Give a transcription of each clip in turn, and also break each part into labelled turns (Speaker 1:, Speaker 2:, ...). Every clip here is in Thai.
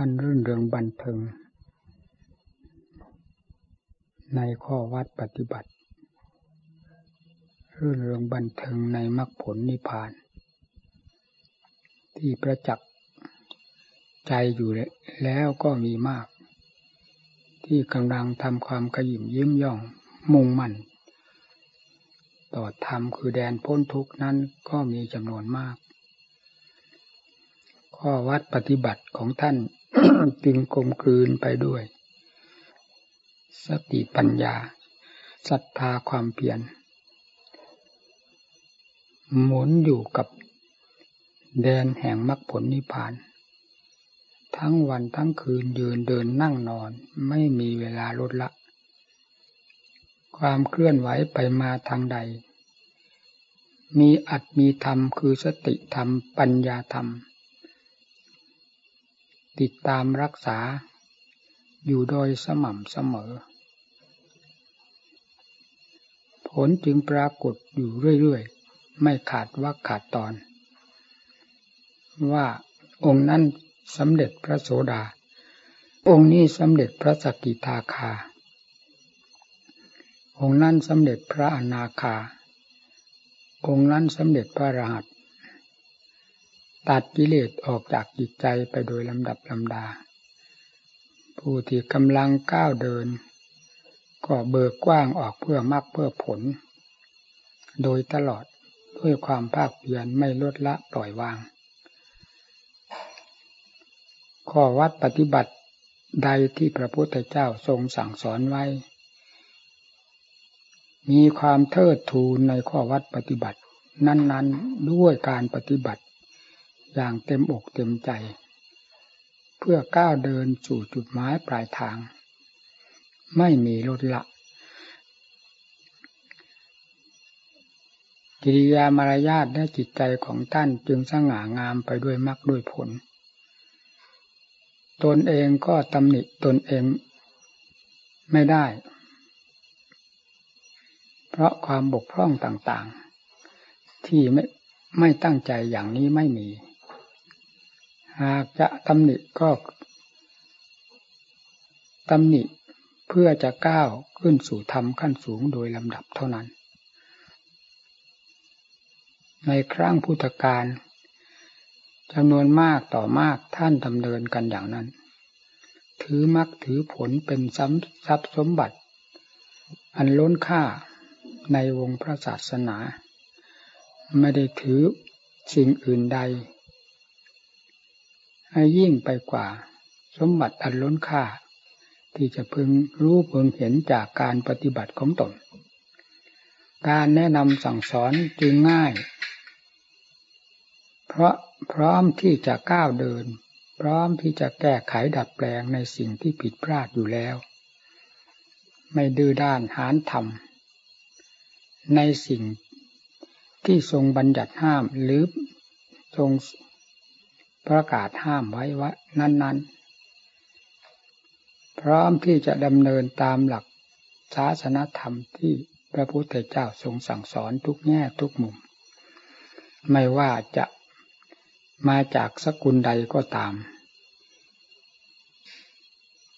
Speaker 1: ท่านรื่นเริงบันเทิง ในข้อวัดปฏิบัติ รื่นเริงบันเทิงในมรรคผลนิพพาน ที่ประจักษ์ใจอยู่แล้วก็มีมาก ที่กำลังทำความกระยิมยิ้มย่องมุ่งมั่น ต่อธรรมคือแดนพ้นทุกนั้นก็มีจำนวนมากข้อวัดปฏิบัติของท่าน จึงกลมกลืนไปด้วย สติปัญญาศรัทธาความเพียรหมุนอยู่กับแดนแห่งมรรคผลนิพพาน ทั้งวันทั้งคืนยืนเดินนั่งนอนไม่มีเวลาลดละ ความเคลื่อนไหวไปมาทางใด มีอัตมีธรรมคือสติธรรม ปัญญาธรรม ติดตามรักษา อยู่โดยสม่ำเสมอ ผลจึงปรากฏอยู่เรื่อยๆ ไม่ขาดว่าขาดตอน ว่าองค์นั้นสำเร็จพระโสดา องค์นี้สำเร็จพระสกิทาคา องค์นั้นสำเร็จพระอนาคา องค์นั้นสำเร็จพระรหัส ตัดกิเลสออกจากจิตใจไปโดยลำดับลำดา ผู้ที่กำลังก้าวเดิน ก็เบิกกว้างออกเพื่อมรรคเพื่อผล โดยตลอดด้วยความภาคเพียรไม่ลดละปล่อยวาง ข้อวัดปฏิบัติใดที่พระพุทธเจ้าทรงสั่งสอนไว้ มีความเทิดทูนในข้อวัดปฏิบัติ นั้น ๆ ด้วยการปฏิบัติ อย่างเต็มอกเต็มใจ เพื่อก้าวเดินสู่จุดหมายปลายทาง ไม่มีลดละกิริยามารยาทและจิตใจของท่านจึงสง่างามไปด้วยมรรคด้วยผล ตนเองก็ตำหนิตนเองไม่ได้ เพราะความบกพร่องต่างๆ ที่ไม่ไม่ตั้งใจอย่างนี้ไม่มี หากจะตำหนิก็ตำหนิเพื่อจะก้าวขึ้นสู่ธรรมขั้นสูงโดยลำดับเท่านั้น ในครั้งพุทธกาลจำนวนมากต่อมากท่านดำเนินกันอย่างนั้น ถือมักถือผลเป็นทรัพย์สมบัติ อันล้นค่าในวงพระศาสนา ไม่ได้ถือสิ่งอื่นใด ให้ยิ่งไปกว่า สมบัติอันล้นค่า ที่จะพึงรู้พึงเห็นจากการปฏิบัติของตน การแนะนำสั่งสอนจึงง่าย เพราะพร้อมที่จะก้าวเดิน พร้อมที่จะแก้ไขดัดแปลงในสิ่งที่ผิดพลาดอยู่แล้ว ไม่ดื้อด้านหานทำในสิ่งที่ทรงบัญญัติห้ามหรือทรง ประกาศห้ามไว้ว่านั้น ๆ พร้อมที่จะดำเนินตามหลักศาสนธรรมที่พระพุทธเจ้าทรงสั่งสอนทุกแง่ทุกมุม ไม่ว่าจะมาจากสกุลใดก็ตาม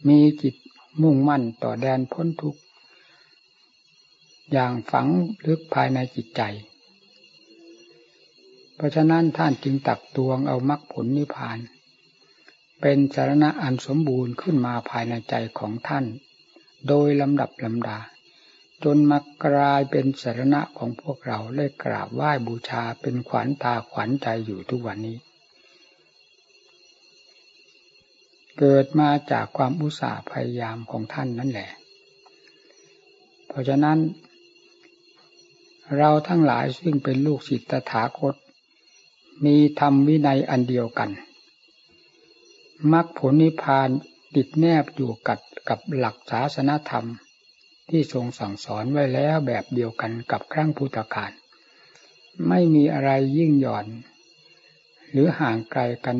Speaker 1: มีจิตมุ่งมั่นต่อแดนพ้นทุกอย่างฝังลึกภายในจิตใจ เพราะฉะนั้นท่านจึงตักตวงเอามรรคผลนิพพาน เป็นสารณะอันสมบูรณ์ขึ้นมาภายในใจของท่าน โดยลำดับลำดา จนมากลายเป็นสารณะของพวกเราได้กราบไหว้บูชาเป็นขวัญตาขวัญใจอยู่ทุกวันนี้ เกิดมาจากความอุตสาห์พยายามของท่านนั่นแหละ เพราะฉะนั้นเราทั้งหลายซึ่งเป็นลูกศิษย์ตถาคต มีธรรมวินัยอันเดียวกันมรรคผลนิพพานติดแนบอยู่กับกับหลักศาสนธรรม ที่ทรงสั่งสอนไว้แล้วแบบเดียวกันกับครั้งพุทธกาลไม่มีอะไรยิ่งหย่อน หรือห่างไกลกัน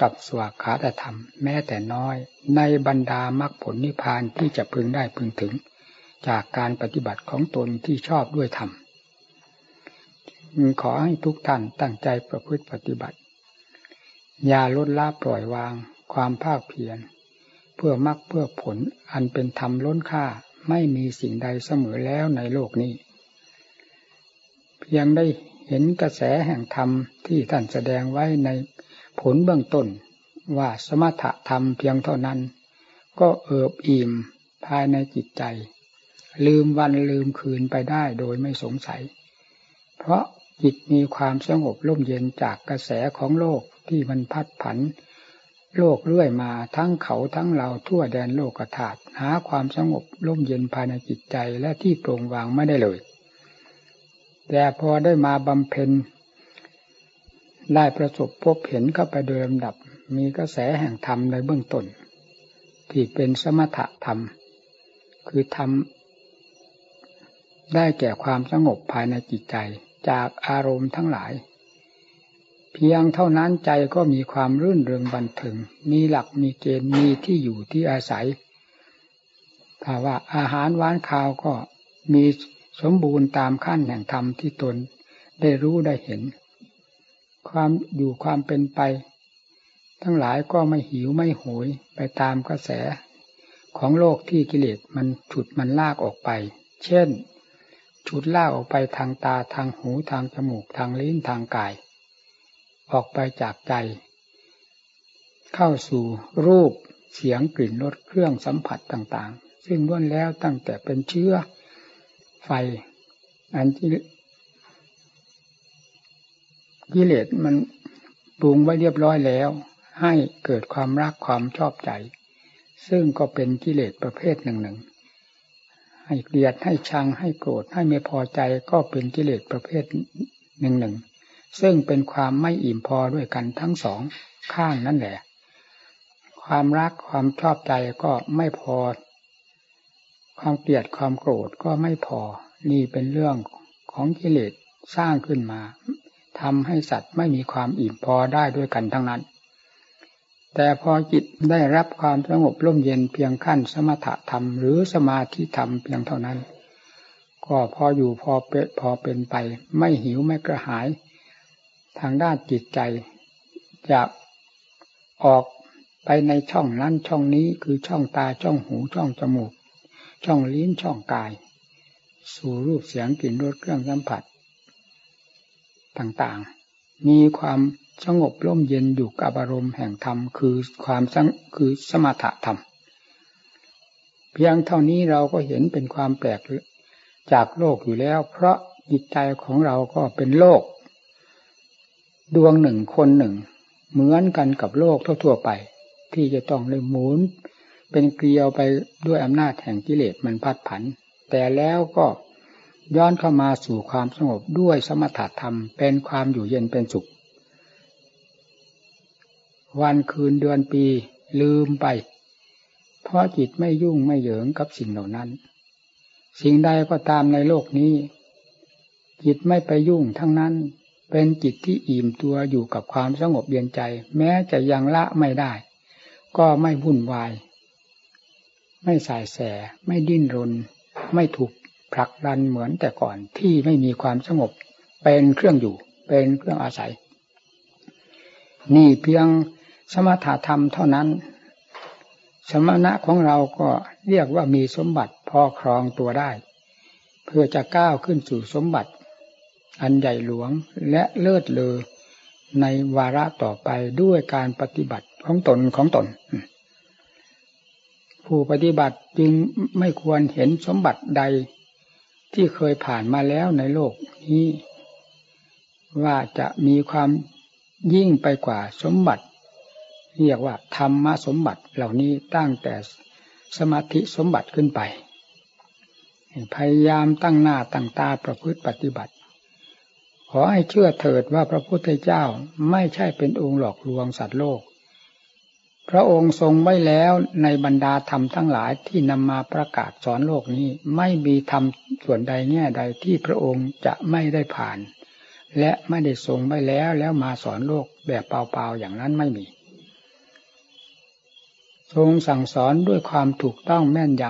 Speaker 1: กับสวากขาตธรรม แม้แต่น้อย ในบรรดามรรคผลนิพพานที่จะพึงได้พึงถึง จากการปฏิบัติของตนที่ชอบด้วยธรรม ขอให้ทุกท่านตั้งใจประพฤติปฏิบัติ อย่าลดละปล่อยวาง ความภาคเพียร เพื่อมรักเพื่อผลอันเป็นธรรมล้นค่าไม่มีสิ่งใดเสมอแล้วในโลกนี้ เพียงได้เห็นกระแสแห่งธรรมที่ท่านแสดงไว้ในผลเบื้องต้น ว่าสมถะธรรมเพียงเท่านั้น ก็เอิบอิ่มภายในจิตใจ ลืมวันลืมคืนไปได้โดยไม่สงสัย เพราะจิตมีความสงบร่มเย็นจากกระแสของโลกที่มันพัดผัน โลกเรื่อยมาทั้งเขาทั้งเราทั่วแดนโลกธาตุหาความสงบร่มเย็นภายในจิตใจและที่โปร่งวางไม่ได้เลย แต่พอได้มาบำเพ็ญได้ประสบพบเห็นเข้าไปโดยลำดับ มีกระแสแห่งธรรมในเบื้องต้นที่เป็นสมถะธรรม คือธรรมได้แก่ความสงบภายในจิตใจ จากอารมณ์ทั้งหลาย เพียงเท่านั้นใจก็มีความรื่นเริงบันเทิงมีหลักมีเกณฑ์มีที่อยู่ที่อาศัยถ้าว่าอาหารหวานข้าวก็มีสมบูรณ์ตามขั้นแห่งธรรมที่ตนได้รู้ได้เห็น ความอยู่ความเป็นไป ทั้งหลายก็ไม่หิวไม่โหยไปตามกระแสของโลกที่กิเลสมันฉุดมันลากออกไป เช่น ฉุดลากออกไปทางตาทางหูทางจมูกทางลิ้นทางกาย ออกไปจากใจ เข้าสู่รูปเสียงกลิ่นรสเครื่องสัมผัสต่างๆ ซึ่งล้วนแล้วตั้งแต่เป็นเชื้อไฟ อันที่กิเลสมันปรุงไว้เรียบร้อยแล้ว ให้เกิดความรักความชอบใจ ซึ่งก็เป็นกิเลสประเภทหนึ่งหนึ่ง ให้เกลียดให้ชังให้โกรธให้ไม่พอใจก็เป็นกิเลสประเภทหนึ่งหนึ่ง ซึ่งเป็นความไม่อิ่มพอด้วยกันทั้งสองข้างนั่นแหละ ความรักความชอบใจก็ไม่พอ ความเกลียดความโกรธก็ไม่พอ นี่เป็นเรื่องของกิเลสสร้างขึ้นมาทำให้สัตว์ไม่มีความอิ่มพอได้ด้วยกันทั้งนั้น แต่พอจิตได้รับความสงบร่มเย็นเพียงขั้นสมถะธรรมหรือสมาธิธรรมเพียงเท่านั้น ก็พออยู่พอเป็นพอเป็นไป ไม่หิวไม่กระหาย ทางด้านจิตใจจะออกไปในช่องนั้นช่องนี้คือช่องตาช่องหูช่องจมูก ช่องลิ้นช่องกาย สู่รูปเสียงกลิ่นรสเครื่องสัมผัส ต่างๆ มีความ สงบร่มเย็นอยู่กับอารมณ์แห่งธรรมคือความสังคือสมถะธรรม เพียงเท่านี้เราก็เห็นเป็นความแปลกจากโลกอยู่แล้ว เพราะจิตใจของเราก็เป็นโลก ดวงหนึ่งคนหนึ่ง เหมือนกันกับโลกทั่ว ๆ ไป ที่จะต้องเลยหมุนเป็นเกลียวไปด้วยอำนาจแห่งกิเลสมันพัดผัน แต่แล้วก็ย้อนเข้ามาสู่ความสงบด้วยสมถะธรรม เป็นความอยู่เย็นเป็นสุข วันคืนเดือนปีลืมไป เพราะจิตไม่ยุ่งไม่เหยิงกับสิ่งเหล่านั้น สิ่งใดก็ตามในโลกนี้ จิตไม่ไปยุ่งทั้งนั้นเป็นจิตที่อิ่มตัวอยู่กับความสงบเย็นใจ แม้จะยังละไม่ได้ ก็ไม่วุ่นวาย ไม่สายแส ไม่ดิ้นรน ไม่ถูกผลักดันเหมือนแต่ก่อนที่ไม่มีความสงบ เป็นเครื่องอยู่ เป็นเครื่องอาศัย นี่เพียง สมถะธรรมเท่านั้น สมณะของเราก็เรียกว่ามีสมบัติพอครองตัวได้ เพื่อจะก้าวขึ้นสู่สมบัติ อันใหญ่หลวงและเลิศเลอในวาระต่อไปด้วยการปฏิบัติของตนของตน ผู้ปฏิบัติจึงไม่ควรเห็นสมบัติใดที่เคยผ่านมาแล้วในโลกนี้ ว่าจะมีความยิ่งไปกว่าสมบัติ เรียกว่าธรรมสมบัติเหล่านี้ตั้งแต่สมาธิสมบัติขึ้นไป พยายามตั้งหน้าตั้งตาประพฤติปฏิบัติ ขอให้เชื่อเถิดว่าพระพุทธเจ้าไม่ใช่เป็นองค์หลอกลวงสัตว์โลก พระองค์ทรงไว้แล้วในบรรดาธรรมทั้งหลายที่นำมาประกาศสอนโลกนี้ไม่มีธรรมส่วนใดแง่ใดที่พระองค์จะไม่ได้ผ่าน และไม่ได้ทรงไว้แล้วแล้วมาสอนโลกแบบเปล่าๆอย่างนั้นไม่มี ทรงสั่งสอนด้วยความถูกต้องแม่นย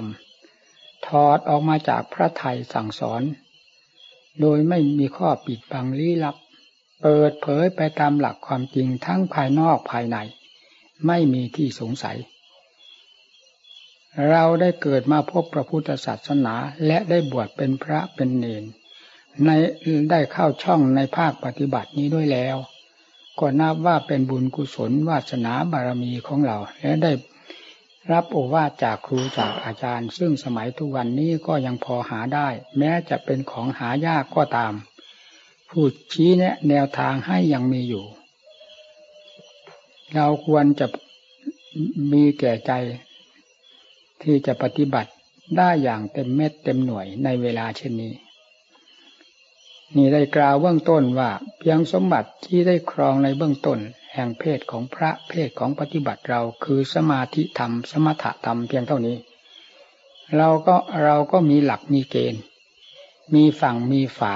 Speaker 1: ำถอดออกมาจากพระไทยสั่งสอน โดยไม่มีข้อปิดบังลี้ลับ เปิดเผยไปตามหลักความจริงทั้งภายนอกภายใน ไม่มีที่สงสัย เราได้เกิดมาพบพระพุทธศาสนาและได้บวชเป็นพระเป็นเนนในได้เข้าช่องในภาคปฏิบัตินี้ด้วยแล้ว ก็นับว่าเป็นบุญกุศลวาสนาบารมีของเราและได้ รับโอวาทจากครูจากอาจารย์ ซึ่งสมัยทุกวันนี้ก็ยังพอหาได้ แม้จะเป็นของหายากก็ตาม ผู้ชี้แนะแนวทางให้ยังมีอยู่ เราควรจะมีแก่ใจ ที่จะปฏิบัติได้อย่างเต็มเม็ดเต็มหน่วยในเวลาเช่นนี้ นี่ได้กล่าวเบื้องต้นว่าเพียงสมบัติที่ได้ครองในเบื้องต้น แห่งเพศของพระเพศของปฏิบัติเราคือสมาธิธรรม สมถะธรรมเพียงเท่านี้ เราก็เราก็มีหลักมีเกณฑ์ มีฝั่งมีฝา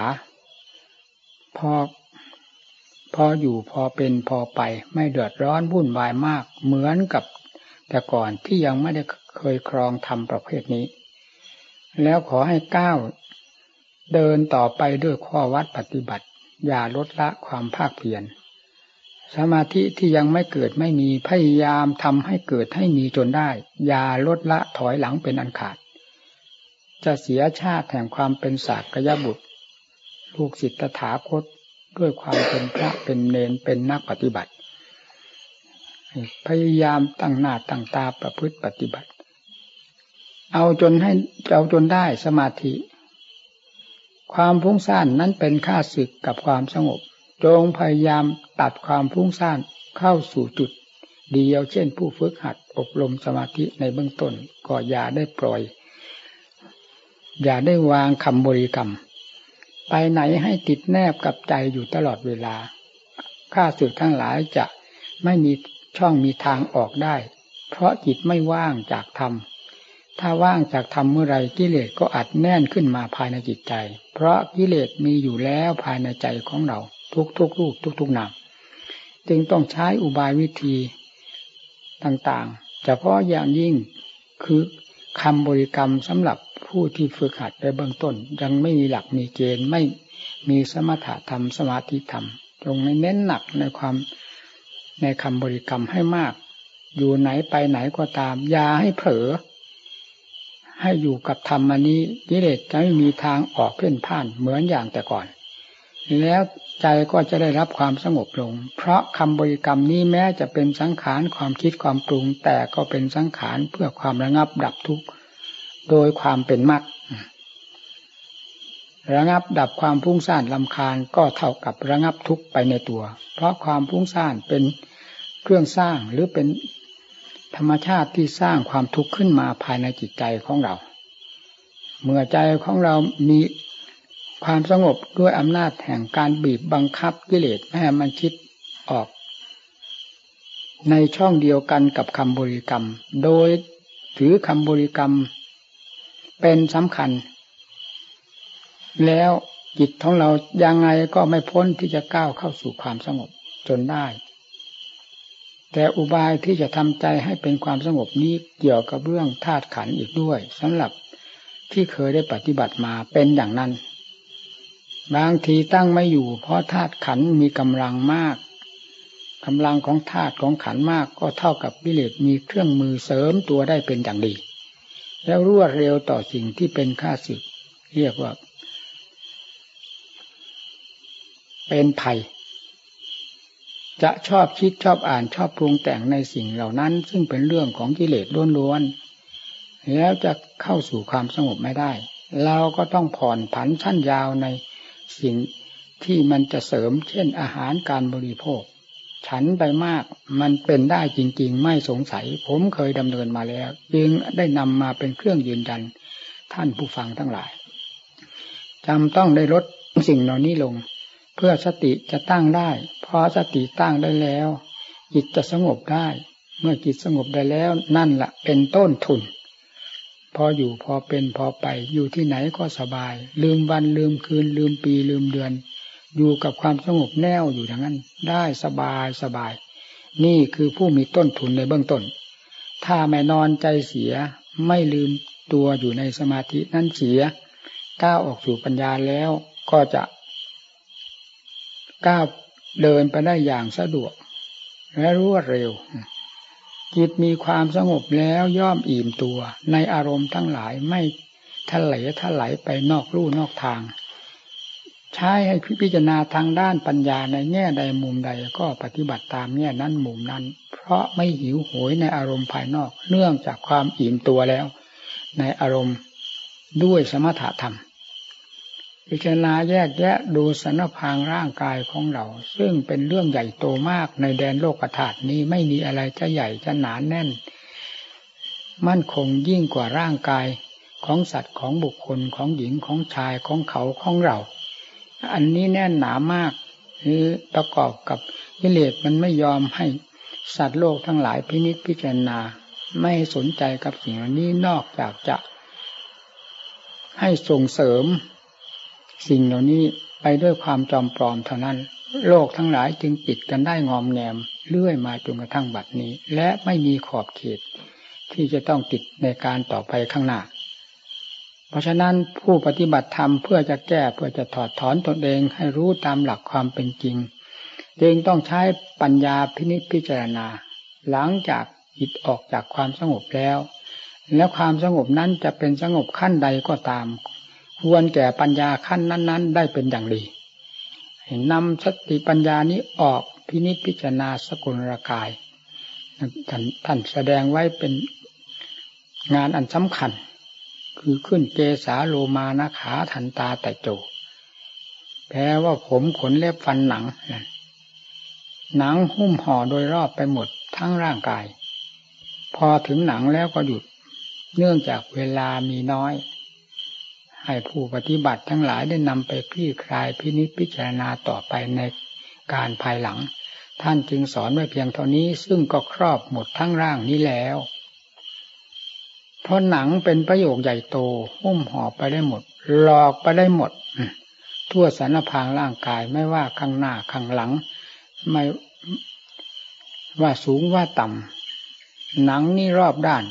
Speaker 1: พอพออยู่พอเป็นพอไปไม่เดือดร้อนวุ่นวายมากเหมือนกับ แต่ก่อนที่ยังไม่ได้เคยครองธรรมประเภทนี้ แล้วขอให้ก้าวเดินต่อไปด้วยข้อวัดปฏิบัติ อย่าลดละความภาคเพียร สมาธิที่ยังไม่เกิดไม่มีพยายามทำให้เกิดให้มีจนได้ อย่าลดละถอยหลังเป็นอันขาด จะเสียชาติแห่งความเป็นศากยบุตร ลูกศิษย์ตถาคตด้วยความเป็นพระเป็นเนนเป็นนักปฏิบัติ พยายามตั้งหน้าตั้งตาประพฤติปฏิบัติ เอาจนให้เอาจนได้สมาธิ ความฟุ้งซ่านนั้นเป็นค่าศึกกับความสงบ จงพยายามตัดความฟุ้งซ่านเข้าสู่จุดเดียวเช่นผู้ฝึกหัดอบรมสมาธิในเบื้องต้นก็อย่าได้ปล่อย อย่าได้วางคำบริกรรม ไปไหนให้ติดแนบกับใจอยู่ตลอดเวลาข้าศึกทั้งหลายจะไม่มีช่องมีทางออกได้ เพราะจิตไม่ว่างจากธรรม ถ้าว่างจากธรรมเมื่อไรกิเลสก็อัดแน่นขึ้นมาภายในจิตใจ เพราะกิเลสมีอยู่แล้วภายในใจของเรา ทุกทุกรูปทุกทุกนามจึงต้องใช้อุบายวิธีต่างๆเฉพาะอย่างยิ่งคือคำบริกรรมสำหรับผู้ที่ฝึกหัดในเบื้องต้น ยังไม่มีหลักมีเกณฑ์ไม่มีสมถะธรรมสมาธิธรรมตรงเน้นหนักในความในคำบริกรรมให้มาก อยู่ไหนไปไหนก็ตามอย่าให้เผลอให้อยู่กับธรรมอันนี้กิเลสจะไม่มีทางออกเพ่นพ่านเหมือนอย่างแต่ก่อน แล้ว ใจก็จะได้รับความสงบลง เพราะคำบริกรรมนี้แม้จะเป็นสังขารความคิดความปรุง แต่ก็เป็นสังขารเพื่อความระงับดับทุกข์โดยความเป็นมรรคระงับดับความพุ่งซ่านลำคาญก็เท่ากับระงับทุกข์ไปในตัว เพราะความพุ่งซ่านเป็นเครื่องสร้างหรือเป็นธรรมชาติที่สร้างความทุกข์ขึ้นมาภายในจิตใจของเรา เมื่อใจของเรามี ความสงบด้วยอำนาจแห่งการบีบบังคับกิเลสให้มันคิดออก ในช่องเดียวกันกับคำบริกรรม โดยถือคำบริกรรม เป็นสำคัญ แล้วจิตของเรายังไงก็ไม่พ้นที่จะก้าวเข้าสู่ความสงบจนได้ แต่อุบายที่จะทำใจให้เป็นความสงบนี้เกี่ยวกับเรื่องธาตุขันอีกด้วยสำหรับที่เคยได้ปฏิบัติมาเป็นอย่างนั้น บางทีตั้งไม่อยู่ เพราะธาตุขันมีกำลังมากกำลังของธาตุของขันมากก็เท่ากับวิเลศมีเครื่องมือเสริมตัวได้เป็นอย่างดี แล้วรวดเร็วต่อสิ่งที่เป็นค่าศึก เรียกว่า เป็นภัย จะชอบคิดชอบอ่านชอบปรุงแต่งในสิ่งเหล่านั้น ซึ่งเป็นเรื่องของกิเลสล้วนๆแล้วจะเข้าสู่ความสงบไม่ได้ เราก็ต้องผ่อนผันชั้นยาวใน สิ่งที่มันจะเสริมเช่นอาหารการบริโภค ฉันไปมากมันเป็นได้จริง ๆ ไม่สงสัย ผมเคยดำเนินมาแล้ว จึงได้นำมาเป็นเครื่องยืนยัน ท่านผู้ฟังทั้งหลายจำต้องได้ลดสิ่งเหล่านี้ลง เพื่อสติจะตั้งได้พอสติตั้งได้แล้ว จิตจะสงบได้ เมื่อจิตสงบได้แล้วนั่นละเป็นต้นทุน พออยู่พอเป็นพอไป อยู่ที่ไหนก็สบาย ลืมวันลืมคืน ลืมปีลืมเดือน อยู่กับความสงบแน่วอยู่อย่างนั้น ได้สบายสบาย นี่คือผู้มีต้นทุนในเบื้องต้น ถ้าไม่นอนใจเสียไม่ลืมตัวอยู่ในสมาธินั้นเสียก้าวออกสู่ปัญญาแล้วก็จะก้าวเดินไปได้อย่างสะดวก และรวดเร็ว จิตมีความสงบแล้วย่อมอิ่มตัว ในอารมณ์ทั้งหลายไม่ทะเลทะไหลไปนอกลู่นอกทาง ใช้ให้พิจารณาทางด้านปัญญาในแง่ใดมุมใดก็ปฏิบัติตามแง่นั้นมุมนั้น เพราะไม่หิวโหยในอารมณ์ภายนอก เนื่องจากความอิ่มตัวแล้ว ในอารมณ์ด้วยสมถะธรรม พิจารณาแยกแยะดูสนพางร่างกายของเรา ซึ่งเป็นเรื่องใหญ่โตมากในแดนโลกธาตุนี้ไม่มีอะไรจะใหญ่จะหนานแน่น มั่นคงยิ่งกว่าร่างกายของสัตว์ของบุคคลของหญิงของชายของเขาของเรา อันนี้แน่นหนามากคือประกอบกับกิเลสมันไม่ยอมให้สัตว์โลกทั้งหลายพินิจพิจารณา ไม่สนใจกับสิ่งนี้นอกจากจะ ให้ส่งเสริม สิ่งเหล่านี้ไปด้วยความจอมปลอมเท่านั้น โลกทั้งหลายจึงปิดกันได้งอมแงมเลื่อยมาจนกระทั่งบัดนี้ และไม่มีขอบเขต ที่จะต้องติดในการต่อไปข้างหน้า เพราะฉะนั้นผู้ปฏิบัติธรรมเพื่อจะแก้เพื่อจะถอดถอนตนเองให้รู้ตามหลักความเป็นจริง จึงต้องใช้ปัญญาพินิจพิจารณา หลังจากจิตออกจากความสงบแล้ว และความสงบนั้นจะเป็นสงบขั้นใดก็ตาม ควรแก่ปัญญาขั้นนั้น ๆ ได้เป็นอย่างดีนำสติปัญญานี้ออกพินิจพิจารณาสกุลรกายท่านท่านแสดงไว้เป็นงานอันสำคัญ คือขึ้นเกสาโลมานาขาทันตาแต่โจ แปลว่าผมขนเล็บฟันหนัง หนังหุ้มห่อโดยรอบไปหมดทั้งร่างกาย พอถึงหนังแล้วก็หยุด เนื่องจากเวลามีน้อย ให้ผู้ปฏิบัติทั้งหลายได้นำไปคลี่คลายพินิจพิจารณาต่อไปในการภายหลัง ท่านจึงสอนไว้เพียงเท่านี้ซึ่งก็ครอบหมดทั้งร่างนี้แล้ว เพราะหนังเป็นประโยคใหญ่โตหุ้มห่อไปได้หมด หลอกไปได้หมด ทั่วสารพางร่างกายไม่ว่าข้างหน้าข้างหลัง ไม่ว่าสูงว่าต่ำหนังนี่รอบด้าน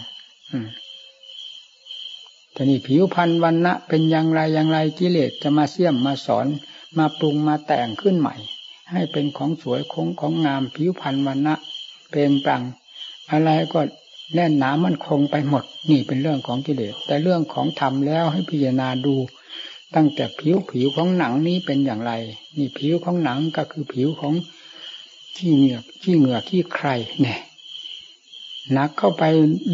Speaker 1: แต่นี่ผิวพันธุ์วันนะเป็นอย่างไรอย่างไรกิเลสจะมาเสี่ยมมาสอน มาปรุงมาแต่งขึ้นใหม่ ให้เป็นของสวยคงของงามผิวพันธุ์วันนะเป็นปรัง อะไรก็แน่นหนามันคงไปหมด นี่เป็นเรื่องของกิเลส แต่เรื่องของธรรมแล้วให้พิจารณาดู ตั้งแต่ผิวผิวของหนังนี้เป็นอย่างไร นี่ผิวของหนังก็คือผิวของขี้เหงือกขี้เหงือกขี้ใครเนี่ย หนักเข้าไป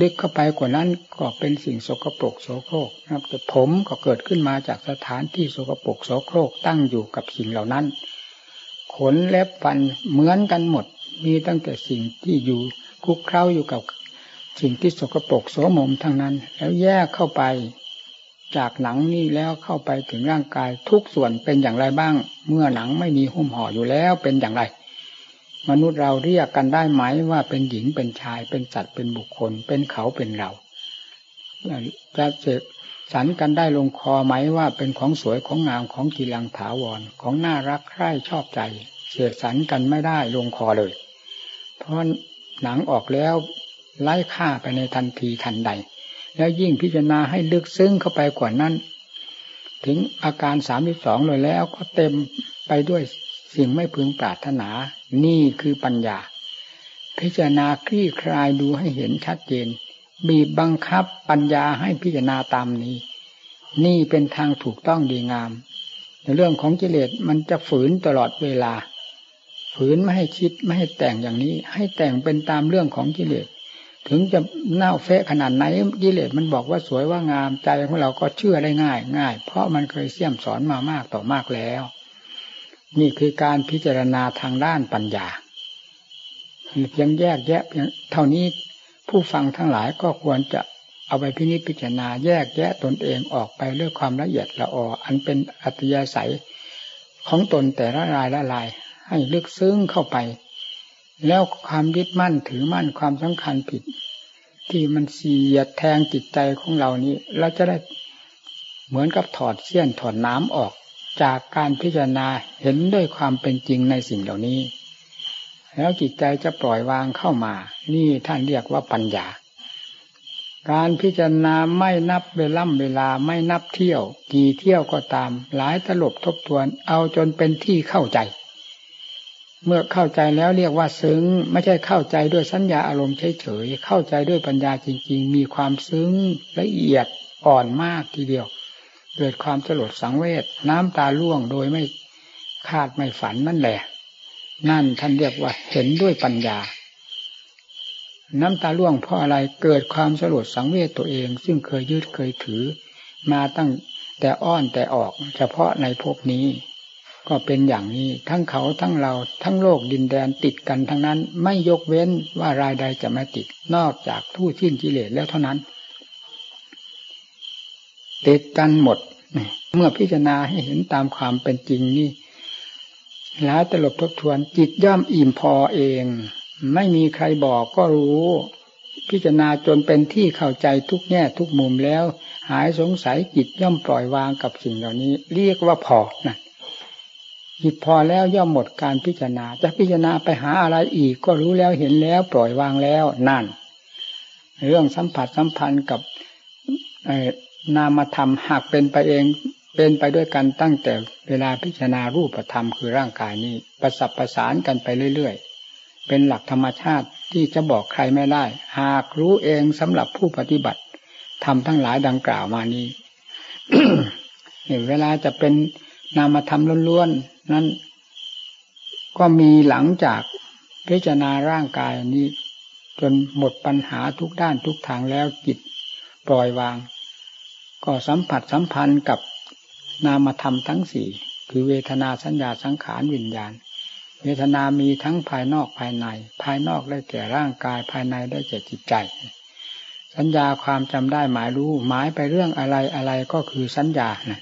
Speaker 1: ดึกเข้าไปกว่านั้นก็เป็นสิ่งสกปรกโสโครกนะครับ แต่ผมก็เกิดขึ้นมาจากสถานที่สกปรกโสโครกตั้งอยู่กับสิ่งเหล่านั้น ขนเล็บฟันเหมือนกันหมด มีตั้งแต่สิ่งที่อยู่คุกเข้าอยู่กับสิ่งที่สกปรกโสมมทั้งนั้น แล้วแยกเข้าไป จากหนังนี่แล้วเข้าไปถึงร่างกายทุกส่วนเป็นอย่างไรบ้าง เมื่อหนังไม่มีหุ้มห่ออยู่แล้วเป็นอย่างไร มนุษย์เราเรียกกันได้ไหมว่าเป็นหญิงเป็นชายเป็นสัตว์เป็นบุคคล เป็นเขาเป็นเราจะเสกสรรกันได้ลงคอไหมว่าเป็นของสวยของงามของกีรังถาวรของน่ารักใคร่ชอบใจ เสกสรรกันไม่ได้ลงคอเลย เพราะหนังออกแล้วไล่ฆ่าไปในทันทีทันใด แล้วยิ่งพิจารณาให้ลึกซึ้งเข้าไปกว่านั้น ถึงอาการสามสิบสองเลยแล้วก็เต็มไปด้วย สิ่งไม่พึงปรารถนา นี่คือปัญญา พิจารณาคลี่คลายดูให้เห็นชัดเจน บีบบังคับปัญญาให้พิจารณาตามนี้ นี่เป็นทางถูกต้องดีงาม ในเรื่องของกิเลสมันจะฝืนตลอดเวลา ฝืนไม่ให้คิดไม่ให้แต่งอย่างนี้ ให้แต่งเป็นตามเรื่องของกิเลสถึงจะเน่าเฟะขนาดไหนกิเลสมันบอกว่าสวยว่างามใจของเราก็เชื่อได้ง่าย ง่าย เพราะมันเคยเสี่ยมสอนมามากต่อมากแล้ว นี่คือการพิจารณาทางด้านปัญญาเพียงแยกแยะเพียงเท่านี้ผู้ฟังทั้งหลายก็ควรจะเอาไปพินิจพิจารณาแยกแยะตนเองออกไปด้วยความละเอียดละอออันเป็นอัตยาศัยของตนแต่ละรายละลาย ให้ลึกซึ้งเข้าไป แล้วความยึดมั่นถือมั่นความสำคัญผิด ที่มันเสียดแทงจิตใจของเรานี้ เราจะได้เหมือนกับถอดเสี้ยนถอดน้ำออก จากการพิจารณาเห็นด้วยความเป็นจริงในสิ่งเหล่านี้ แล้วจิตใจจะปล่อยวางเข้ามา นี่ท่านเรียกว่าปัญญา การพิจารณาไม่นับเวล่ำเวลาไม่นับเที่ยว กี่เที่ยวก็ตาม หลายตลบทบทวนเอาจนเป็นที่เข้าใจ เมื่อเข้าใจแล้วเรียกว่าซึ้ง ไม่ใช่เข้าใจด้วยสัญญาอารมณ์เฉยๆเข้าใจด้วยปัญญาจริง ๆ มีความซึ้งละเอียดอ่อนมากทีเดียว เกิดความสลดสังเวชน้ำตาล่วงโดยไม่คาดไม่ฝันนั่นแหละ นั่นท่านเรียกว่าเห็นด้วยปัญญา น้ำตาล่วงเพราะอะไรเกิดความสลดสังเวชตัวเอง ซึ่งเคยยึดเคยถือ มาตั้งแต่อ้อนแต่ออกเฉพาะในภพนี้ ก็เป็นอย่างนี้ทั้งเขาทั้งเราทั้งโลกดินแดนติดกันทั้งนั้น ไม่ยกเว้นว่ารายใดจะไม่ติดนอกจากผู้สิ้นกิเลสแล้วเท่านั้น ติดกันหมดเมื่อพิจารณาให้เห็นตามความเป็นจริงนี่แล้วตลบทบทวนจิตย่อมอิ่มพอเอง ไม่มีใครบอกก็รู้ พิจารณาจนเป็นที่เข้าใจทุกแง่ทุกมุมแล้ว หายสงสัยจิตย่อมปล่อยวางกับสิ่งเหล่านี้ เรียกว่าพอนะจิตพอแล้วย่อมหมดการพิจารณา จะพิจารณาไปหาอะไรอีกก็รู้แล้วเห็นแล้วปล่อยวางแล้วนั่น เรื่องสัมผัสสัมพันธ์กับ นามธรรมหากเป็นไปเองเป็นไปด้วยกันตั้งแต่เวลาพิจารณารูปธรรมคือร่างกายนี้ประสับประสานกันไปเรื่อยๆ เป็นหลักธรรมชาติที่จะบอกใครไม่ได้ หากรู้เองสำหรับผู้ปฏิบัติทำทั้งหลายดังกล่าวมานี้เวลาจะเป็นนามธรรมล้วนๆนั้น ก็มีหลังจากพิจารณาร่างกายนี้ จนหมดปัญหาทุกด้านทุกทางแล้วจิตปล่อยวาง ก็สัมผัสสัมพันธ์กับนามธรรมทั้งสี่คือเวทนาสัญญาสังขารวิญญาณ เวทนามีทั้งภายนอกภายใน ภายนอกได้แก่ร่างกายภายในได้แก่จิตใจ สัญญาความจำได้หมายรู้หมายไปเรื่องอะไรอะไรก็คือสัญญานะ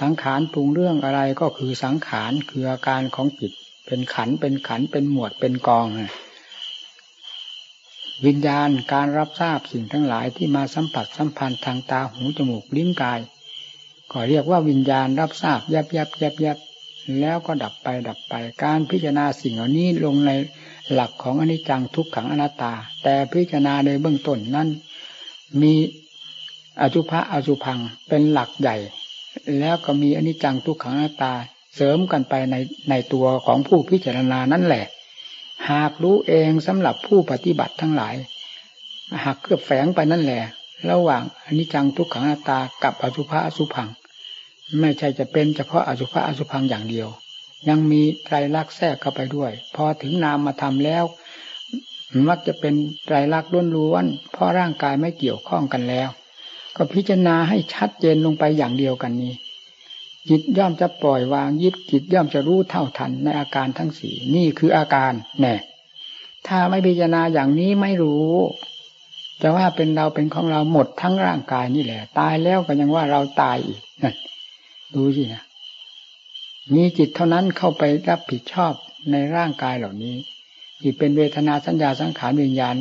Speaker 1: สังขารปรุงเรื่องอะไรก็คือสังขารคืออาการของจิตเป็นขันเป็นขันเป็นหมวดเป็นกอง วิญญาณการรับทราบสิ่งทั้งหลายที่มาสัมผัสสัมพันธ์ทางตาหูจมูกลิ้นกาย ก็เรียกว่าวิญญาณรับทราบยับยับยับยับแล้วก็ดับไปดับไป การพิจารณาสิ่งเหล่านี้ลงในหลักของอนิจจังทุกขังอนัตตา แต่พิจารณาในเบื้องต้นนั้นมีอจุภะอจุพังเป็นหลักใหญ่ แล้วก็มีอนิจจังทุกขังอนาตา เสริมกันไปในในตัวของผู้พิจารณานั่นแหละ หากรู้เองสำหรับผู้ปฏิบัติทั้งหลาย หากเกือบแฝงไปนั่นแหละ ระหว่างอนิจจังทุกขังนาตากับอสุภะอสุพัง ไม่ใช่จะเป็นเฉพาะอสุภะอสุพังอย่างเดียว ยังมีไตรลักษณ์แทรกเข้าไปด้วย พอถึงนามมาทำแล้วมักจะเป็นไตรลักษณ์ล้วนๆเพราะร่างกายไม่เกี่ยวข้องกันแล้ว ก็พิจารณาให้ชัดเจนลงไปอย่างเดียวกันนี้ จิตย่อมจะปล่อยวางยิบจิตย่อมจะรู้เท่าทันในอาการทั้งสี่นี่คืออาการแน่ถ้าไม่พิจารณาอย่างนี้ไม่รู้จะว่าเป็นเราเป็นของเราหมดทั้งร่างกายนี่แหละ ตายแล้วก็ยังว่าเราตายอีกนั่นดูสินะมีจิตเท่านั้นเข้าไปรับผิดชอบในร่างกายเหล่านี้ที่เป็นเวทนาสัญญาสังขารวิญญาณ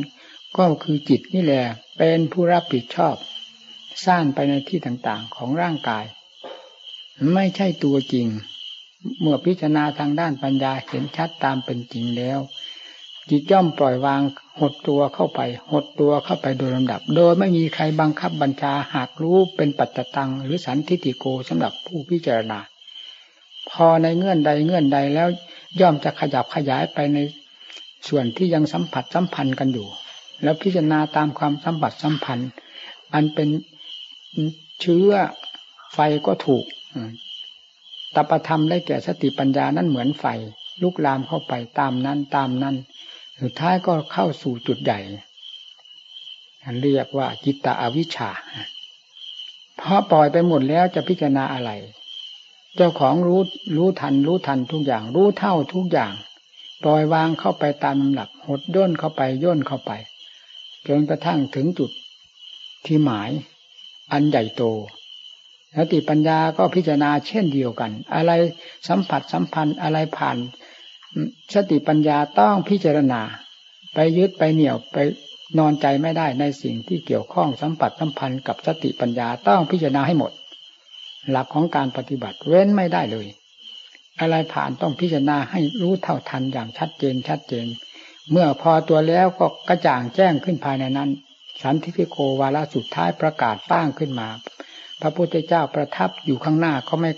Speaker 1: ก็คือจิตนี่แหละเป็นผู้รับผิดชอบ สร้างไปในที่ต่างๆของร่างกาย ไม่ใช่ตัวจริง เมื่อพิจารณาทางด้านปัญญาเห็นชัดตามเป็นจริงแล้ว จิตย่อมปล่อยวางหดตัวเข้าไป หดตัวเข้าไปโดยลำดับ โดยไม่มีใครบังคับบัญชาหากรู้เป็นปัจจตัง หรือสันทิฏฐิโกสำหรับผู้พิจารณา พอในเงื่อนใดเงื่อนใดแล้วย่อมจะขยับขยายไปในส่วนที่ยังสัมผัสสัมพันธ์กันอยู่ แล้วพิจารณาตามความสัมผัสสัมพันธ์ อันเป็นเชื้อไฟก็ถูก ตปธรรมได้แก่สติปัญญานั้นเหมือนไฟ ลุกลามเข้าไปตามนั้นตามนั้นสุดท้ายก็เข้าสู่จุดใหญ่เรียกว่าจิตตอวิชชา เพราะปล่อยไปหมดแล้วจะพิจารณาอะไร เจ้าของรู้รู้ทัน รู้ทันทุกอย่าง รู้เท่าทุกอย่าง ปล่อยวางเข้าไปตามลำดับหดย่นเข้าไปย่นเข้าไป จนกระทั่งถึงจุดที่หมาย อันใหญ่โต สติปัญญาก็พิจารณาเช่นเดียวกัน อะไรสัมผัสสัมพันธ์อะไรผ่าน สติปัญญาต้องพิจารณา ไปยึดไปเหนี่ยวไปนอนใจไม่ได้ในสิ่งที่เกี่ยวข้องสัมผัสสัมพันธ์กับสติปัญญาต้องพิจารณาให้หมด หลักของการปฏิบัติเว้นไม่ได้เลย อะไรผ่านต้องพิจารณาให้รู้เท่าทันอย่างชัดเจนชัดเจน เมื่อพอตัวแล้วก็กระจ่างแจ้งขึ้นภายในนั้น สันทิฟิโกวาระสุดท้ายประกาศตั้งขึ้นมา พระพุทธเจ้าประทับอยู่ข้างหน้าก็ไม่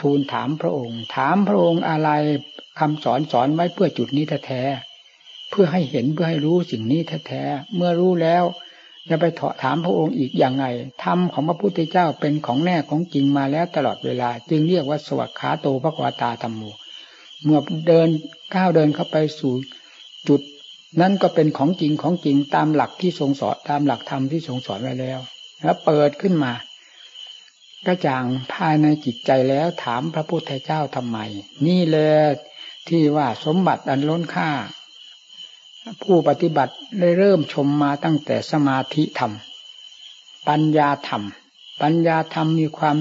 Speaker 1: ทูลถามพระองค์ ถามพระองค์อะไรคำสอนสอนไว้เพื่อจุดนี้แท้ๆเพื่อให้เห็นเพื่อให้รู้สิ่งนี้แท้ๆเมื่อรู้แล้วจะไปถามพระองค์อีกอย่างไงธรรมของพระพุทธเจ้าเป็นของแน่ของจริงมาแล้วตลอดเวลา จึงเรียกว่าสวัสขาโตพระกวาตาธรรมโมเมื่อเดินก้าวเดินเข้าไปสู่จุด นั้นก็เป็นของจริงของจริงตามหลักที่ทรงสอนตามหลักธรรมที่ทรงสอนไว้แล้ว แล้วเปิดขึ้นมา กระจ่างภายในจิตใจแล้วถามพระพุทธเจ้าทำไม นี่แหละที่ว่าสมบัติอันล้นค่า ผู้ปฏิบัติได้เริ่มชมมาตั้งแต่สมาธิธรรม ปัญญาธรรม ปัญญาธรรมมีความ